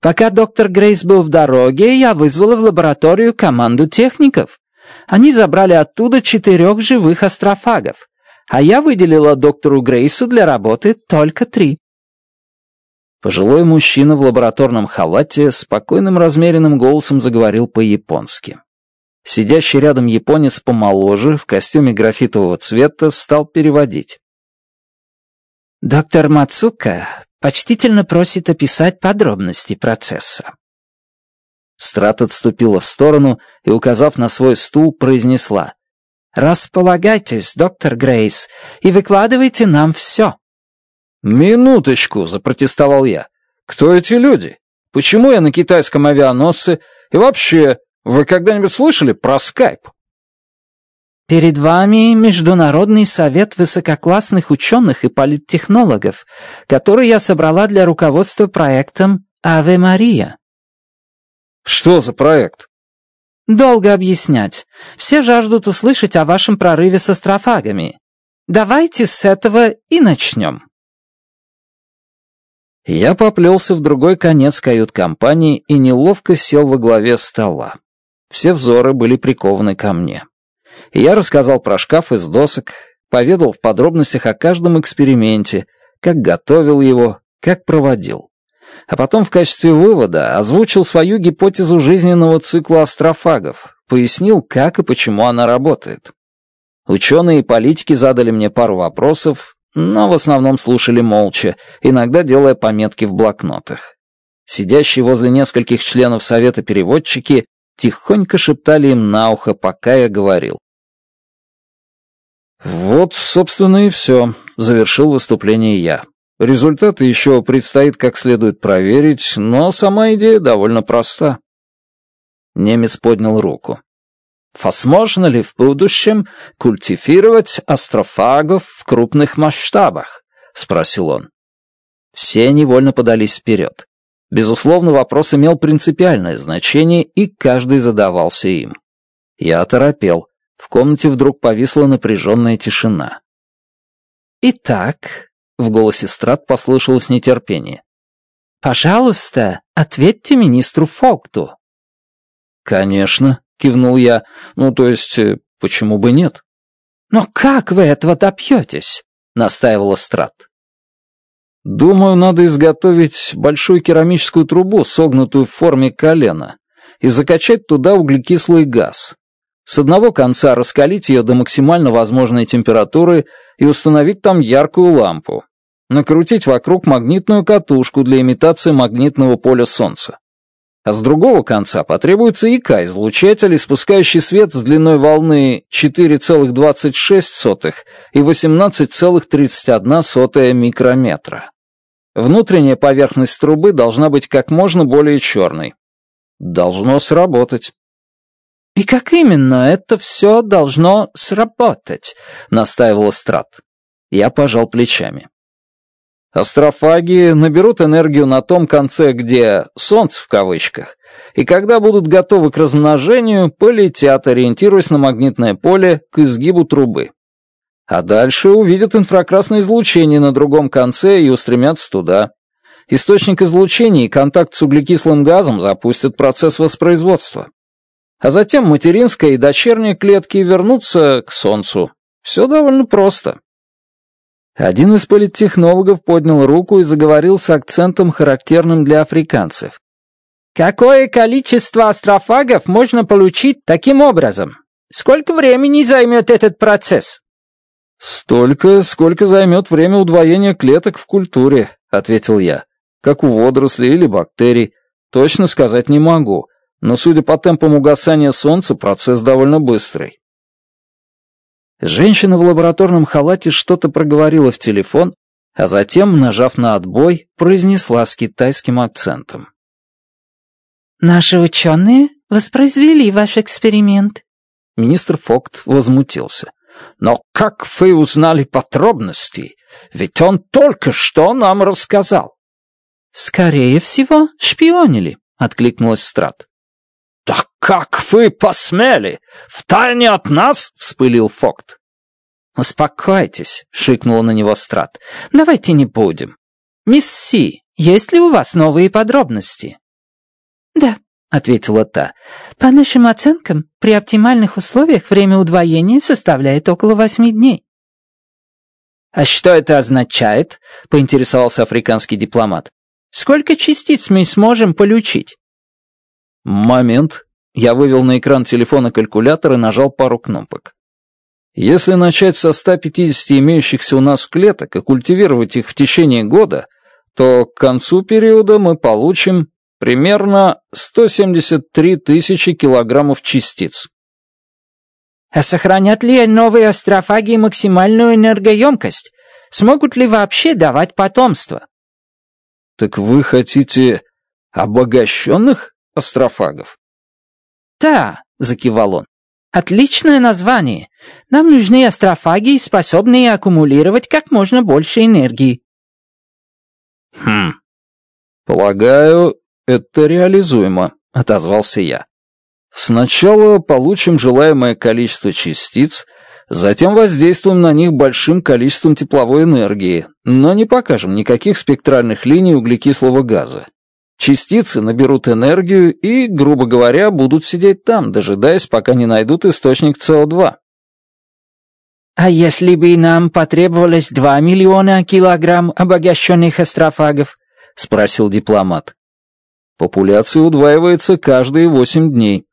Пока доктор Грейс был в дороге, я вызвала в лабораторию команду техников. Они забрали оттуда четырех живых астрофагов, а я выделила доктору Грейсу для работы только три». Пожилой мужчина в лабораторном халате спокойным размеренным голосом заговорил по-японски. Сидящий рядом японец помоложе, в костюме графитового цвета, стал переводить. «Доктор Мацука почтительно просит описать подробности процесса». Страт отступила в сторону и, указав на свой стул, произнесла. «Располагайтесь, доктор Грейс, и выкладывайте нам все». «Минуточку!» — запротестовал я. «Кто эти люди? Почему я на китайском авианосце? И вообще, вы когда-нибудь слышали про скайп? Перед вами Международный совет высококлассных ученых и политтехнологов, который я собрала для руководства проектом «Аве Мария». Что за проект? Долго объяснять. Все жаждут услышать о вашем прорыве с астрофагами. Давайте с этого и начнем. Я поплелся в другой конец кают-компании и неловко сел во главе стола. Все взоры были прикованы ко мне. Я рассказал про шкаф из досок, поведал в подробностях о каждом эксперименте, как готовил его, как проводил. А потом в качестве вывода озвучил свою гипотезу жизненного цикла астрофагов, пояснил, как и почему она работает. Ученые и политики задали мне пару вопросов, но в основном слушали молча, иногда делая пометки в блокнотах. Сидящие возле нескольких членов совета переводчики тихонько шептали им на ухо, пока я говорил. «Вот, собственно, и все», — завершил выступление я. «Результаты еще предстоит как следует проверить, но сама идея довольно проста». Немец поднял руку. «Возможно ли в будущем культивировать астрофагов в крупных масштабах?» — спросил он. Все невольно подались вперед. Безусловно, вопрос имел принципиальное значение, и каждый задавался им. Я торопел. В комнате вдруг повисла напряженная тишина. «Итак», — в голосе Страт послышалось нетерпение, «пожалуйста, ответьте министру Фокту. «Конечно», — кивнул я, — «ну, то есть, э, почему бы нет?» «Но как вы этого добьетесь?» — настаивала Страт. Думаю, надо изготовить большую керамическую трубу, согнутую в форме колена, и закачать туда углекислый газ. С одного конца раскалить ее до максимально возможной температуры и установить там яркую лампу. Накрутить вокруг магнитную катушку для имитации магнитного поля Солнца. А с другого конца потребуется ИК, излучатель, испускающий свет с длиной волны 4,26 и 18,31 микрометра. Внутренняя поверхность трубы должна быть как можно более черной. Должно сработать. «И как именно это все должно сработать?» — настаивала Страт. Я пожал плечами. Астрофаги наберут энергию на том конце, где «солнце» в кавычках, и когда будут готовы к размножению, полетят, ориентируясь на магнитное поле, к изгибу трубы. А дальше увидят инфракрасное излучение на другом конце и устремятся туда. Источник излучения и контакт с углекислым газом запустят процесс воспроизводства. А затем материнская и дочерние клетки вернутся к Солнцу. Все довольно просто. Один из политтехнологов поднял руку и заговорил с акцентом, характерным для африканцев. «Какое количество астрофагов можно получить таким образом? Сколько времени займет этот процесс?» «Столько, сколько займет время удвоения клеток в культуре», — ответил я. «Как у водорослей или бактерий. Точно сказать не могу, но судя по темпам угасания Солнца, процесс довольно быстрый». Женщина в лабораторном халате что-то проговорила в телефон, а затем, нажав на отбой, произнесла с китайским акцентом. «Наши ученые воспроизвели ваш эксперимент». Министр Фокт возмутился. «Но как вы узнали подробности? Ведь он только что нам рассказал». «Скорее всего, шпионили», — откликнулась Страт. «Да как вы посмели! Втайне от нас!» — вспылил Фокт. «Успокойтесь», — шикнула на него Страт. «Давайте не будем. Мисс Си, есть ли у вас новые подробности?» «Да», — ответила та. «По нашим оценкам, при оптимальных условиях время удвоения составляет около восьми дней». «А что это означает?» — поинтересовался африканский дипломат. «Сколько частиц мы сможем получить?» Момент. Я вывел на экран телефона калькулятор и нажал пару кнопок. Если начать со 150 имеющихся у нас клеток и культивировать их в течение года, то к концу периода мы получим примерно 173 тысячи килограммов частиц. А сохранят ли новые астрофаги максимальную энергоемкость? Смогут ли вообще давать потомство? Так вы хотите обогащенных? Астрофагов. «Да», — закивал он, — «отличное название. Нам нужны астрофаги, способные аккумулировать как можно больше энергии». «Хм, полагаю, это реализуемо», — отозвался я. «Сначала получим желаемое количество частиц, затем воздействуем на них большим количеством тепловой энергии, но не покажем никаких спектральных линий углекислого газа. Частицы наберут энергию и, грубо говоря, будут сидеть там, дожидаясь, пока не найдут источник СО2. А если бы и нам потребовалось 2 миллиона килограмм обогащенных астрофагов? Спросил дипломат. Популяция удваивается каждые 8 дней.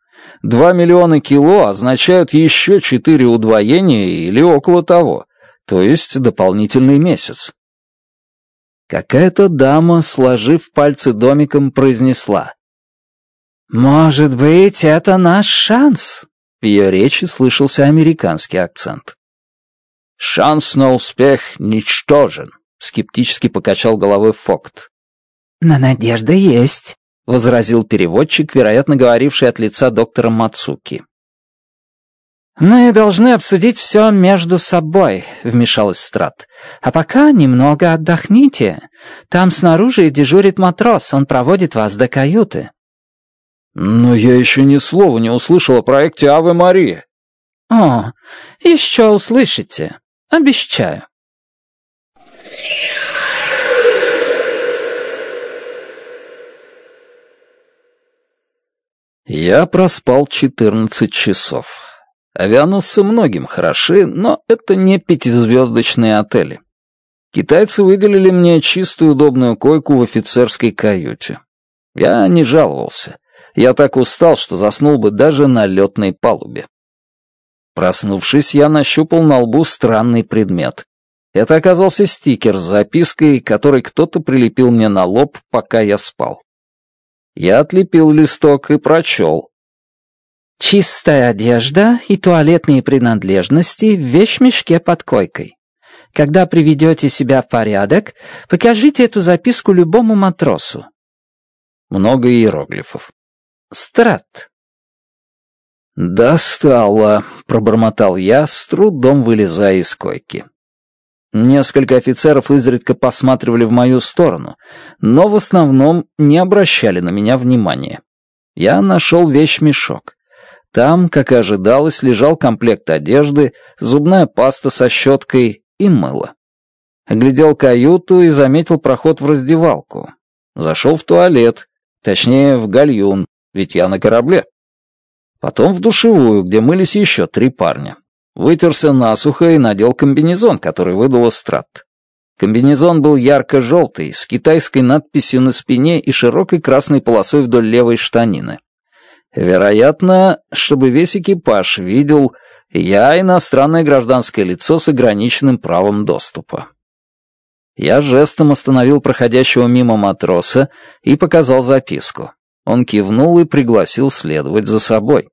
2 миллиона кило означают еще 4 удвоения или около того, то есть дополнительный месяц. Какая-то дама, сложив пальцы домиком, произнесла. «Может быть, это наш шанс?» В ее речи слышался американский акцент. «Шанс на успех ничтожен», — скептически покачал головой Фокт. «Но надежда есть», — возразил переводчик, вероятно, говоривший от лица доктора Мацуки. «Мы должны обсудить все между собой», — вмешалась Страт. «А пока немного отдохните. Там снаружи дежурит матрос, он проводит вас до каюты». «Но я еще ни слова не услышал о проекте Авы Марии. «О, еще услышите. Обещаю». Я проспал 14 часов. Авианосцы многим хороши, но это не пятизвездочные отели. Китайцы выделили мне чистую удобную койку в офицерской каюте. Я не жаловался. Я так устал, что заснул бы даже на летной палубе. Проснувшись, я нащупал на лбу странный предмет. Это оказался стикер с запиской, который кто-то прилепил мне на лоб, пока я спал. Я отлепил листок и прочел. Чистая одежда и туалетные принадлежности — в вещмешке под койкой. Когда приведете себя в порядок, покажите эту записку любому матросу. Много иероглифов. Страт. «Достало», — пробормотал я, с трудом вылезая из койки. Несколько офицеров изредка посматривали в мою сторону, но в основном не обращали на меня внимания. Я нашел вещь-мешок. Там, как и ожидалось, лежал комплект одежды, зубная паста со щеткой и мыло. Оглядел каюту и заметил проход в раздевалку. Зашел в туалет, точнее, в гальюн, ведь я на корабле. Потом в душевую, где мылись еще три парня. Вытерся насухо и надел комбинезон, который выдал Страт. Комбинезон был ярко-желтый, с китайской надписью на спине и широкой красной полосой вдоль левой штанины. Вероятно, чтобы весь экипаж видел, я иностранное гражданское лицо с ограниченным правом доступа. Я жестом остановил проходящего мимо матроса и показал записку. Он кивнул и пригласил следовать за собой.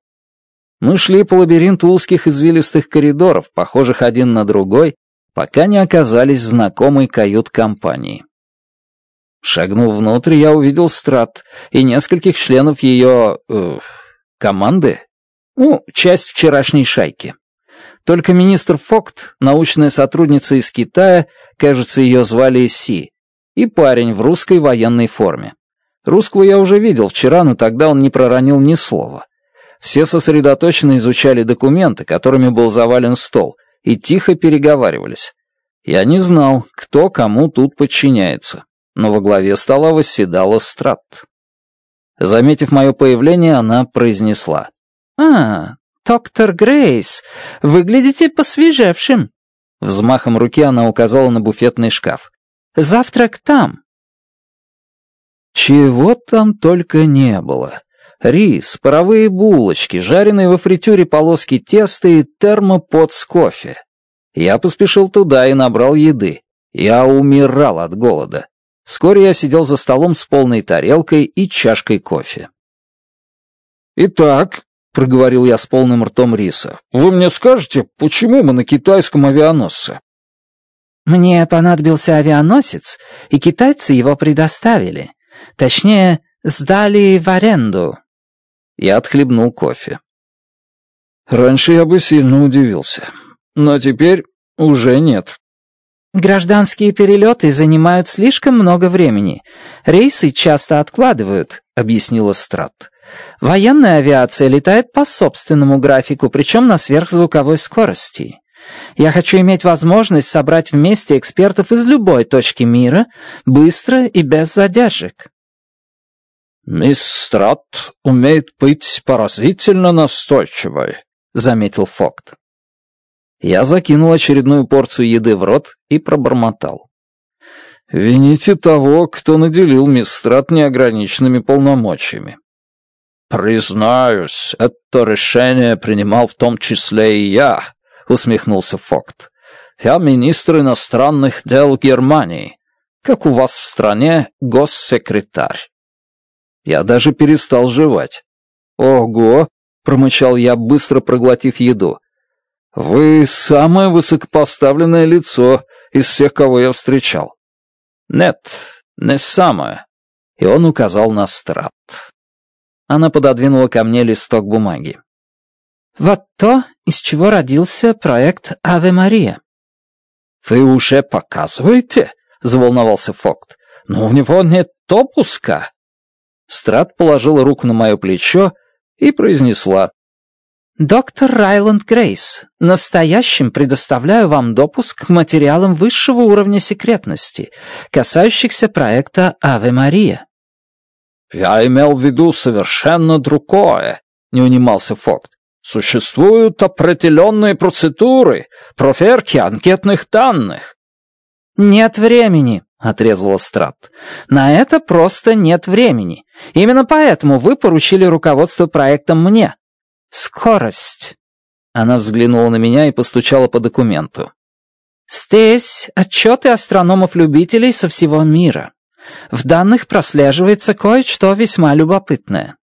Мы шли по лабиринту узких извилистых коридоров, похожих один на другой, пока не оказались знакомой кают-компании. Шагнув внутрь, я увидел страт и нескольких членов ее... Э, команды. Ну, часть вчерашней шайки. Только министр Фокт, научная сотрудница из Китая, кажется, ее звали Си, и парень в русской военной форме. Русского я уже видел вчера, но тогда он не проронил ни слова. Все сосредоточенно изучали документы, которыми был завален стол, и тихо переговаривались. Я не знал, кто кому тут подчиняется но во главе стола восседала Страт. Заметив мое появление, она произнесла. «А, доктор Грейс, выглядите посвежевшим». Взмахом руки она указала на буфетный шкаф. «Завтрак там». Чего там только не было. Рис, паровые булочки, жареные во фритюре полоски теста и термопот с кофе. Я поспешил туда и набрал еды. Я умирал от голода. Вскоре я сидел за столом с полной тарелкой и чашкой кофе. «Итак», — проговорил я с полным ртом риса, — «вы мне скажете, почему мы на китайском авианосце?» «Мне понадобился авианосец, и китайцы его предоставили. Точнее, сдали в аренду». Я отхлебнул кофе. «Раньше я бы сильно удивился, но теперь уже нет», Гражданские перелеты занимают слишком много времени. Рейсы часто откладывают, объяснила Страт. Военная авиация летает по собственному графику, причем на сверхзвуковой скорости. Я хочу иметь возможность собрать вместе экспертов из любой точки мира, быстро и без задержек. «Мисс Страт умеет быть поразительно настойчивой», — заметил Фокт. Я закинул очередную порцию еды в рот и пробормотал. «Вините того, кто наделил Мистрат неограниченными полномочиями». «Признаюсь, это решение принимал в том числе и я», — усмехнулся Фокт. «Я министр иностранных дел Германии, как у вас в стране госсекретарь». Я даже перестал жевать. «Ого!» — промычал я, быстро проглотив еду. Вы самое высокопоставленное лицо из всех, кого я встречал. Нет, не самое. И он указал на страт. Она пододвинула ко мне листок бумаги. Вот то, из чего родился проект «Аве Мария». «Вы уже показываете?» — заволновался Фокт. «Но у него нет топуска. Страт положила руку на мое плечо и произнесла. Доктор Райланд Грейс, настоящим предоставляю вам допуск к материалам высшего уровня секретности, касающихся проекта «Аве Мария». «Я имел в виду совершенно другое», — не унимался Фокт. «Существуют определенные процедуры, проверки анкетных данных». «Нет времени», — отрезала Страт. «На это просто нет времени. Именно поэтому вы поручили руководство проектом мне». «Скорость!» Она взглянула на меня и постучала по документу. «Здесь отчеты астрономов-любителей со всего мира. В данных прослеживается кое-что весьма любопытное».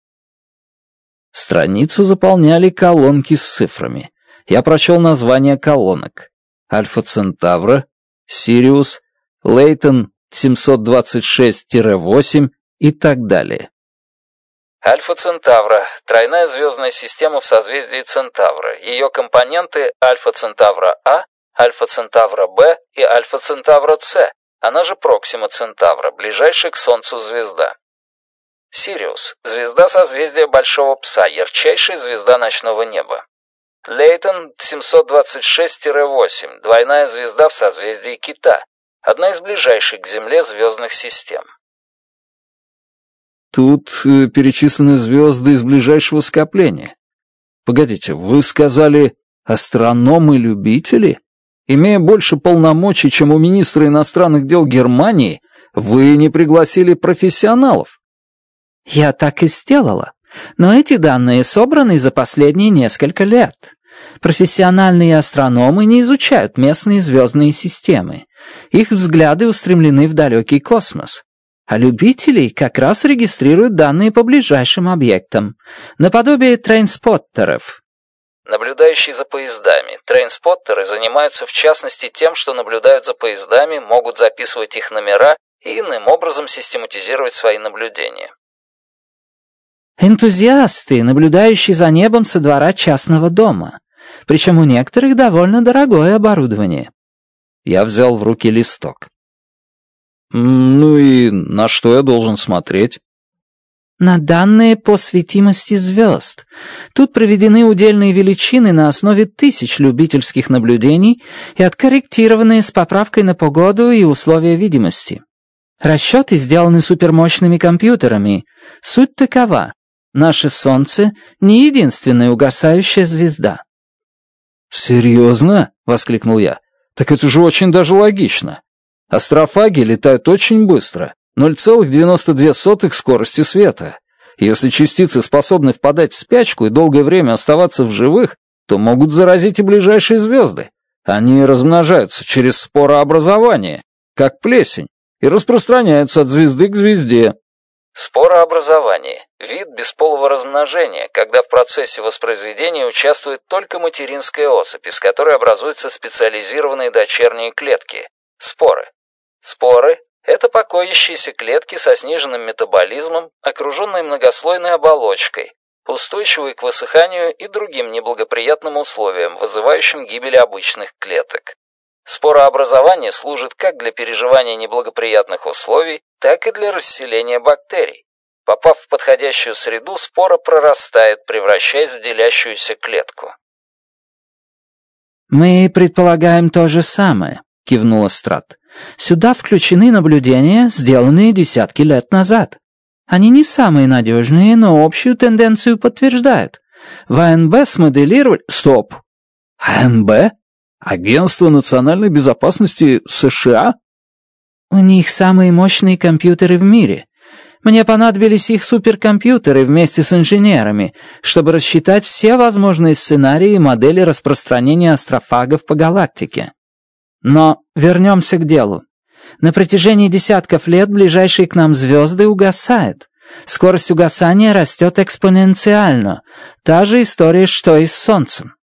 Страницу заполняли колонки с цифрами. Я прочел названия колонок. Альфа Центавра, Сириус, Лейтон 726-8 и так далее. Альфа-Центавра – тройная звездная система в созвездии Центавра. Ее компоненты – Альфа-Центавра А, Альфа-Центавра Б и Альфа-Центавра С, она же Проксима Центавра, ближайшая к Солнцу звезда. Сириус – звезда созвездия Большого Пса, ярчайшая звезда ночного неба. Лейтон 726-8, двойная звезда в созвездии Кита, одна из ближайших к Земле звездных систем. Тут э, перечислены звезды из ближайшего скопления. Погодите, вы сказали, астрономы-любители? Имея больше полномочий, чем у министра иностранных дел Германии, вы не пригласили профессионалов. Я так и сделала. Но эти данные собраны за последние несколько лет. Профессиональные астрономы не изучают местные звездные системы. Их взгляды устремлены в далекий космос. А Любителей как раз регистрируют данные по ближайшим объектам, наподобие трейнспоттеров. Наблюдающие за поездами. Трейнспоттеры занимаются в частности тем, что наблюдают за поездами, могут записывать их номера и иным образом систематизировать свои наблюдения. Энтузиасты, наблюдающие за небом со двора частного дома. Причем у некоторых довольно дорогое оборудование. Я взял в руки листок. Ну и на что я должен смотреть? На данные по светимости звезд. Тут проведены удельные величины на основе тысяч любительских наблюдений и откорректированные с поправкой на погоду и условия видимости. Расчеты сделаны супермощными компьютерами. Суть такова. Наше Солнце — не единственная угасающая звезда. «Серьезно?» — воскликнул я. «Так это же очень даже логично. Астрофаги летают очень быстро, 0,92 скорости света. Если частицы способны впадать в спячку и долгое время оставаться в живых, то могут заразить и ближайшие звезды. Они размножаются через спорообразование, как плесень, и распространяются от звезды к звезде. Спорообразование – вид бесполого размножения, когда в процессе воспроизведения участвует только материнская особь, из которой образуются специализированные дочерние клетки – споры. Споры – это покоящиеся клетки со сниженным метаболизмом, окруженные многослойной оболочкой, устойчивые к высыханию и другим неблагоприятным условиям, вызывающим гибель обычных клеток. Спорообразование служит как для переживания неблагоприятных условий, так и для расселения бактерий. Попав в подходящую среду, спора прорастает, превращаясь в делящуюся клетку. «Мы предполагаем то же самое», — кивнула Страт. Сюда включены наблюдения, сделанные десятки лет назад. Они не самые надежные, но общую тенденцию подтверждают. В АНБ смоделировали... Стоп! АНБ? Агентство национальной безопасности США? У них самые мощные компьютеры в мире. Мне понадобились их суперкомпьютеры вместе с инженерами, чтобы рассчитать все возможные сценарии и модели распространения астрофагов по галактике. Но вернемся к делу. На протяжении десятков лет ближайшие к нам звезды угасают. Скорость угасания растет экспоненциально. Та же история, что и с Солнцем.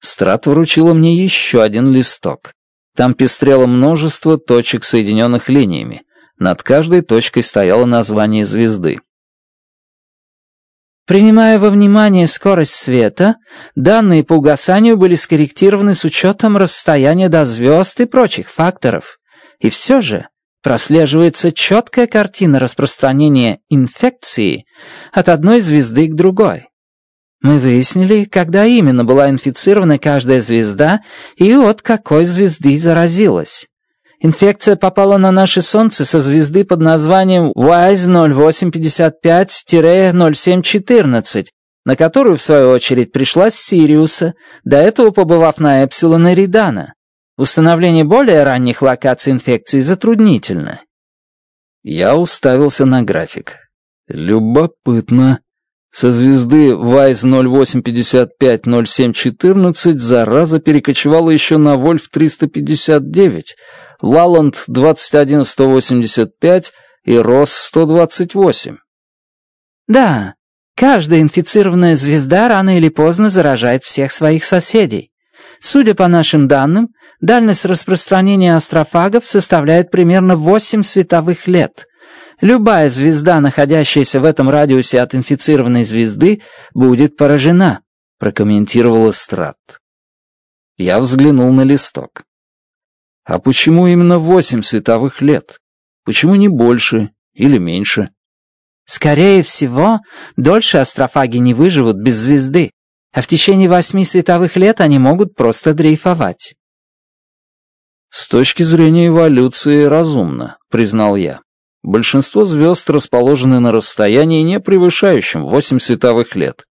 Страт вручила мне еще один листок. Там пестрело множество точек, соединенных линиями. Над каждой точкой стояло название звезды. Принимая во внимание скорость света, данные по угасанию были скорректированы с учетом расстояния до звезд и прочих факторов. И все же прослеживается четкая картина распространения инфекции от одной звезды к другой. Мы выяснили, когда именно была инфицирована каждая звезда и от какой звезды заразилась. Инфекция попала на наше Солнце со звезды под названием WISE-0855-0714, на которую, в свою очередь, пришла с Сириуса, до этого побывав на Эпсилона Ридана. Установление более ранних локаций инфекции затруднительно. Я уставился на график. Любопытно. Со звезды Вайс 0855-0714 зараза перекочевала еще на Вольф 359, Лаланд 21185 и Рос 128. Да, каждая инфицированная звезда рано или поздно заражает всех своих соседей. Судя по нашим данным, дальность распространения астрофагов составляет примерно 8 световых лет — Любая звезда, находящаяся в этом радиусе от инфицированной звезды, будет поражена», — прокомментировала Страт. Я взглянул на листок. «А почему именно восемь световых лет? Почему не больше или меньше?» «Скорее всего, дольше астрофаги не выживут без звезды, а в течение восьми световых лет они могут просто дрейфовать». «С точки зрения эволюции разумно», — признал я большинство звезд расположены на расстоянии, не превышающем 8 световых лет.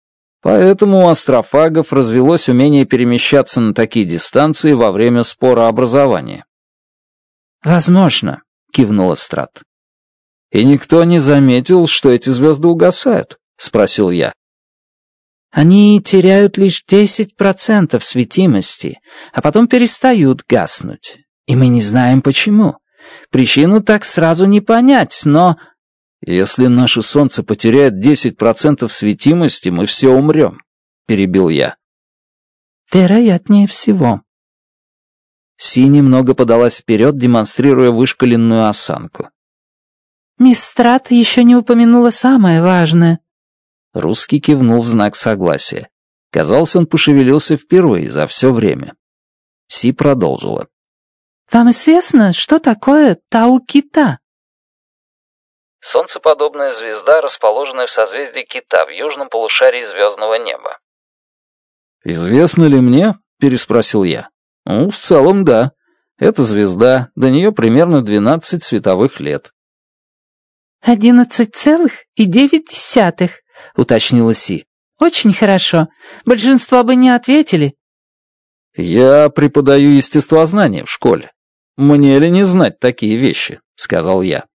Поэтому у астрофагов развелось умение перемещаться на такие дистанции во время спора образования. «Возможно», — кивнул Эстрат. «И никто не заметил, что эти звезды угасают?» — спросил я. «Они теряют лишь 10% светимости, а потом перестают гаснуть. И мы не знаем, почему», Причину так сразу не понять, но... Если наше Солнце потеряет 10% светимости, мы все умрем, — перебил я. Вероятнее всего. Си немного подалась вперед, демонстрируя вышкаленную осанку. «Мисс Страт еще не упомянула самое важное». Русский кивнул в знак согласия. Казалось, он пошевелился впервые за все время. Си продолжила. Вам известно, что такое Тау Кита? Солнцеподобная звезда, расположенная в созвездии Кита в южном полушарии звездного неба. «Известно ли мне?» — переспросил я. «Ну, в целом, да. Это звезда, до нее примерно 12 световых лет». «Одиннадцать целых и девять десятых», — уточнила Си. «Очень хорошо. Большинство бы не ответили». «Я преподаю естествознание в школе. «Мне ли не знать такие вещи?» — сказал я.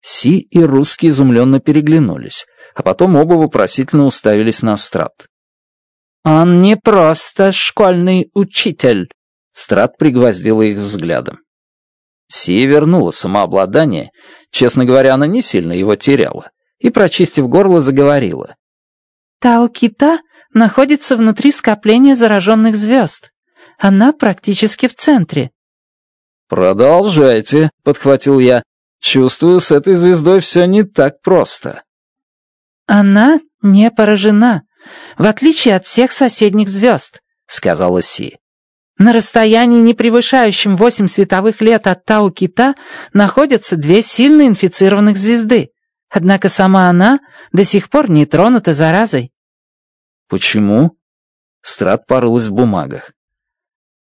Си и русский изумленно переглянулись, а потом оба вопросительно уставились на Страт. «Он не просто школьный учитель», — Страт пригвоздила их взглядом. Си вернула самообладание, честно говоря, она не сильно его теряла, и, прочистив горло, заговорила. «Тао Кита находится внутри скопления зараженных звезд. Она практически в центре. «Продолжайте», — подхватил я. «Чувствую, с этой звездой все не так просто». «Она не поражена, в отличие от всех соседних звезд», — сказала Си. «На расстоянии, не превышающем восемь световых лет от Тау-Кита, находятся две сильно инфицированных звезды. Однако сама она до сих пор не тронута заразой». «Почему?» Страт порылась в бумагах.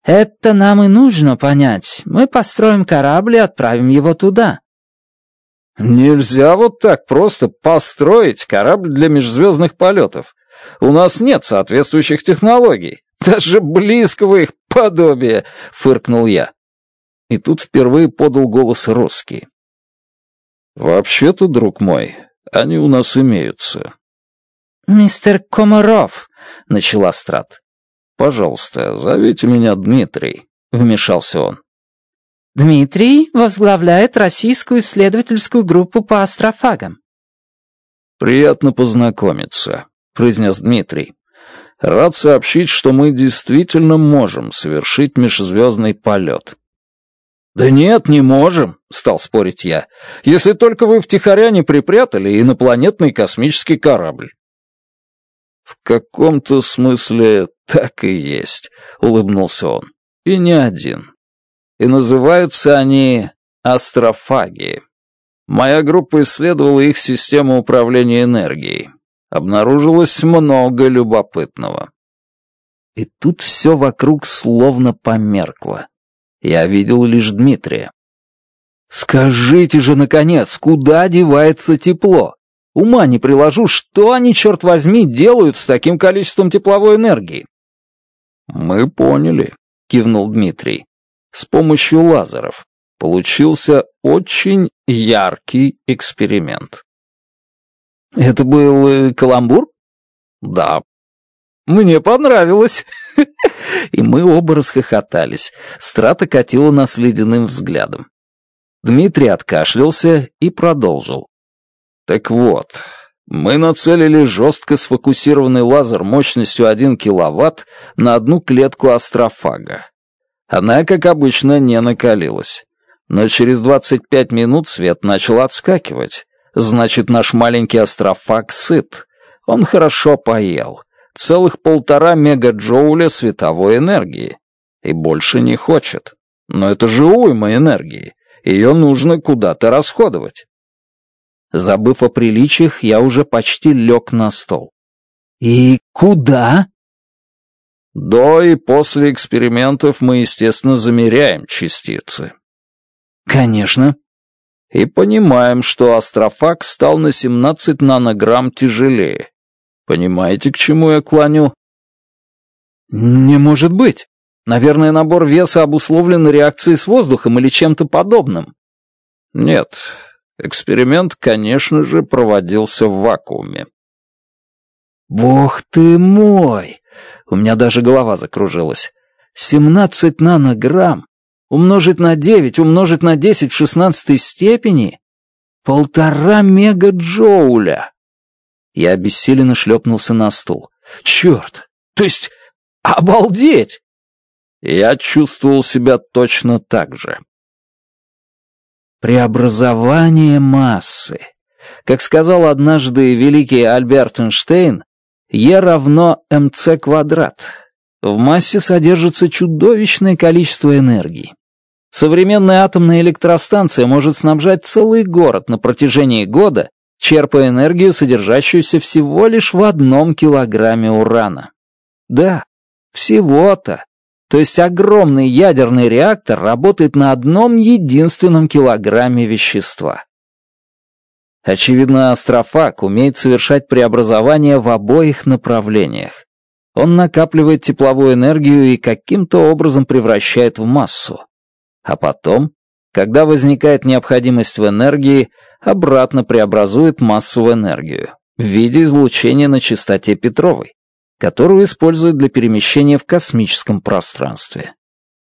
Это нам и нужно понять. Мы построим корабль и отправим его туда». «Нельзя вот так просто построить корабль для межзвездных полетов. У нас нет соответствующих технологий, даже близкого их подобия», — фыркнул я. И тут впервые подал голос русский. «Вообще-то, друг мой, они у нас имеются». «Мистер Комаров», — начала Страт, «Пожалуйста, зовите меня Дмитрий», — вмешался он. «Дмитрий возглавляет российскую исследовательскую группу по астрофагам». «Приятно познакомиться», — произнес Дмитрий. «Рад сообщить, что мы действительно можем совершить межзвездный полет». «Да нет, не можем», — стал спорить я, «если только вы втихаря не припрятали инопланетный космический корабль». «В каком-то смысле так и есть», — улыбнулся он. «И не один. И называются они астрофаги. Моя группа исследовала их систему управления энергией. Обнаружилось много любопытного». И тут все вокруг словно померкло. Я видел лишь Дмитрия. «Скажите же, наконец, куда девается тепло?» Ума не приложу, что они, черт возьми, делают с таким количеством тепловой энергии. Мы поняли, кивнул Дмитрий. С помощью лазеров получился очень яркий эксперимент. Это был э, каламбур? Да. Мне понравилось. И мы оба расхохотались. Страта катила нас ледяным взглядом. Дмитрий откашлялся и продолжил. Так вот, мы нацелили жестко сфокусированный лазер мощностью 1 киловатт на одну клетку астрофага. Она, как обычно, не накалилась. Но через 25 минут свет начал отскакивать. Значит, наш маленький астрофаг сыт. Он хорошо поел. Целых полтора мегаджоуля световой энергии. И больше не хочет. Но это же уйма энергии. Ее нужно куда-то расходовать. Забыв о приличиях, я уже почти лег на стол. «И куда?» До и после экспериментов мы, естественно, замеряем частицы. Конечно. И понимаем, что астрофаг стал на 17 нанограмм тяжелее. Понимаете, к чему я клоню? Не может быть. Наверное, набор веса обусловлен реакцией с воздухом или чем-то подобным. Нет, Эксперимент, конечно же, проводился в вакууме. «Бог ты мой!» У меня даже голова закружилась. «Семнадцать нанограмм! Умножить на девять, умножить на десять в шестнадцатой степени? Полтора мегаджоуля!» Я обессиленно шлепнулся на стул. «Черт! То есть... Обалдеть!» Я чувствовал себя точно так же преобразование массы. Как сказал однажды великий Альберт Эйнштейн, Е равно МЦ квадрат. В массе содержится чудовищное количество энергии. Современная атомная электростанция может снабжать целый город на протяжении года, черпая энергию, содержащуюся всего лишь в одном килограмме урана. Да, всего-то то есть огромный ядерный реактор работает на одном единственном килограмме вещества. Очевидно, астрофаг умеет совершать преобразования в обоих направлениях. Он накапливает тепловую энергию и каким-то образом превращает в массу. А потом, когда возникает необходимость в энергии, обратно преобразует массу в энергию в виде излучения на частоте Петровой которую используют для перемещения в космическом пространстве.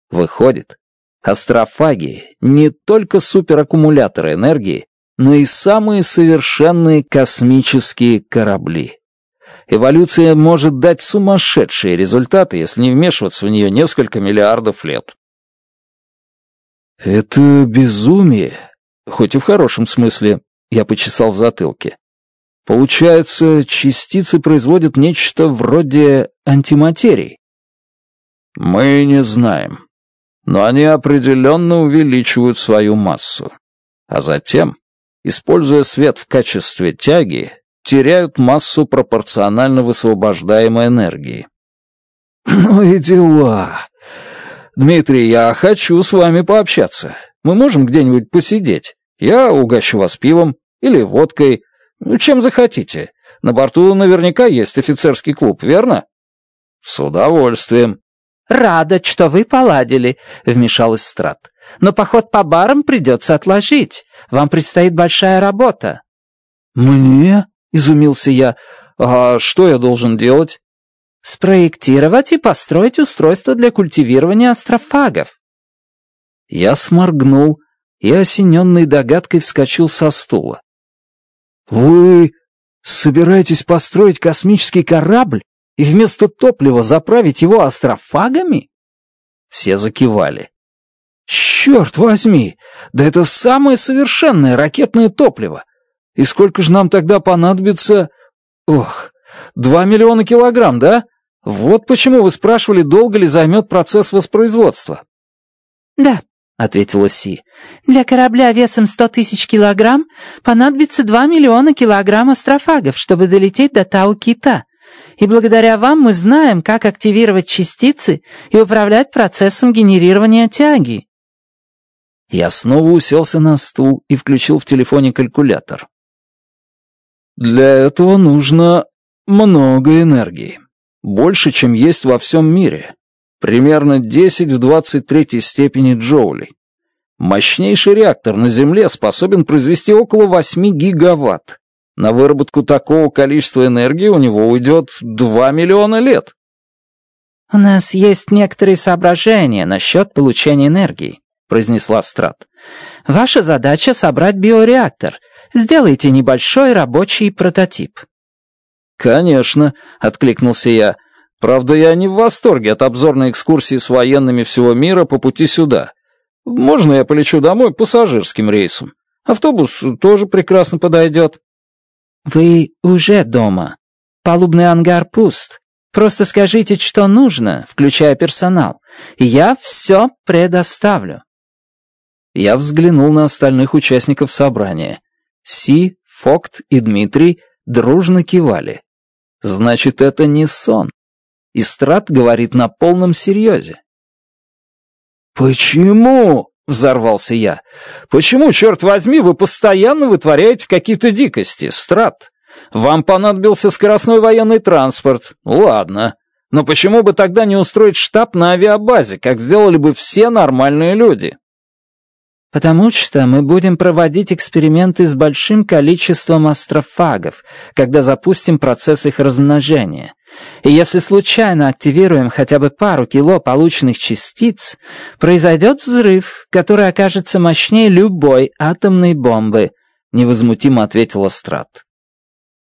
Выходит, астрофаги не только супераккумуляторы энергии, но и самые совершенные космические корабли. Эволюция может дать сумасшедшие результаты, если не вмешиваться в нее несколько миллиардов лет. «Это безумие, хоть и в хорошем смысле», — я почесал в затылке. Получается, частицы производят нечто вроде антиматерии? Мы не знаем. Но они определенно увеличивают свою массу. А затем, используя свет в качестве тяги, теряют массу пропорционально высвобождаемой энергии. «Ну и дела!» «Дмитрий, я хочу с вами пообщаться. Мы можем где-нибудь посидеть? Я угощу вас пивом или водкой, чем захотите. На борту наверняка есть офицерский клуб, верно? С удовольствием. Рада, что вы поладили, вмешалась Страт. Но поход по барам придется отложить. Вам предстоит большая работа. Мне? Изумился я. А что я должен делать? Спроектировать и построить устройство для культивирования астрофагов. Я сморгнул и, осененный догадкой, вскочил со стула. Вы собираетесь построить космический корабль и вместо топлива заправить его астрофагами? Все закивали. Черт возьми, да это самое совершенное ракетное топливо. И сколько же нам тогда понадобится... Ох, два миллиона килограмм, да? Вот почему вы спрашивали, долго ли займет процесс воспроизводства. Да, ответила Си. «Для корабля весом 100 тысяч килограмм понадобится 2 миллиона килограмм астрофагов, чтобы долететь до Тау-Кита. И благодаря вам мы знаем, как активировать частицы и управлять процессом генерирования тяги». Я снова уселся на стул и включил в телефоне калькулятор. «Для этого нужно много энергии. Больше, чем есть во всем мире примерно 10 в 23 степени джоулей. Мощнейший реактор на Земле способен произвести около 8 гигаватт. На выработку такого количества энергии у него уйдет 2 миллиона лет. «У нас есть некоторые соображения насчет получения энергии», — произнесла Страт. «Ваша задача — собрать биореактор. Сделайте небольшой рабочий прототип». «Конечно», — откликнулся я, — Правда, я не в восторге от обзорной экскурсии с военными всего мира по пути сюда. Можно я полечу домой пассажирским рейсом? Автобус тоже прекрасно подойдет». «Вы уже дома. Палубный ангар пуст. Просто скажите, что нужно, включая персонал. Я все предоставлю». Я взглянул на остальных участников собрания. Си, Фокт и Дмитрий дружно кивали. «Значит, это не сон и Страт говорит на полном серьезе. «Почему?» — взорвался я. «Почему, черт возьми, вы постоянно вытворяете какие-то дикости, Страт? Вам понадобился скоростной военный транспорт. Ладно. Но почему бы тогда не устроить штаб на авиабазе, как сделали бы все нормальные люди?» «Потому что мы будем проводить эксперименты с большим количеством астрофагов, когда запустим процесс их размножения», и если случайно активируем хотя бы пару кило полученных частиц, произойдет взрыв, который окажется мощнее любой атомной бомбы», — невозмутимо ответил Страт.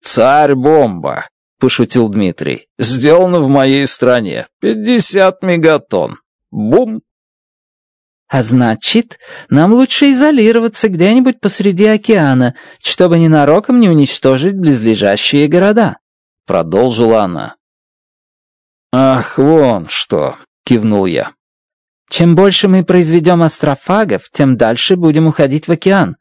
«Царь-бомба», — пошутил Дмитрий, — «сделана в моей стране. Пятьдесят мегатонн. Бум!» «А значит, нам лучше изолироваться где-нибудь посреди океана, чтобы ненароком не уничтожить близлежащие города», продолжила она. «Ах, вон что!» — кивнул я. «Чем больше мы произведем астрофагов, тем дальше будем уходить в океан.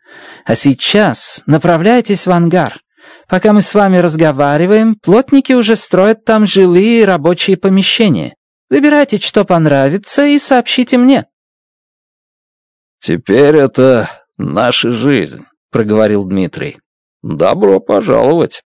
А сейчас направляйтесь в ангар. Пока мы с вами разговариваем, плотники уже строят там жилые и рабочие помещения. Выбирайте, что понравится, и сообщите мне». «Теперь это наша жизнь», — проговорил Дмитрий. «Добро пожаловать».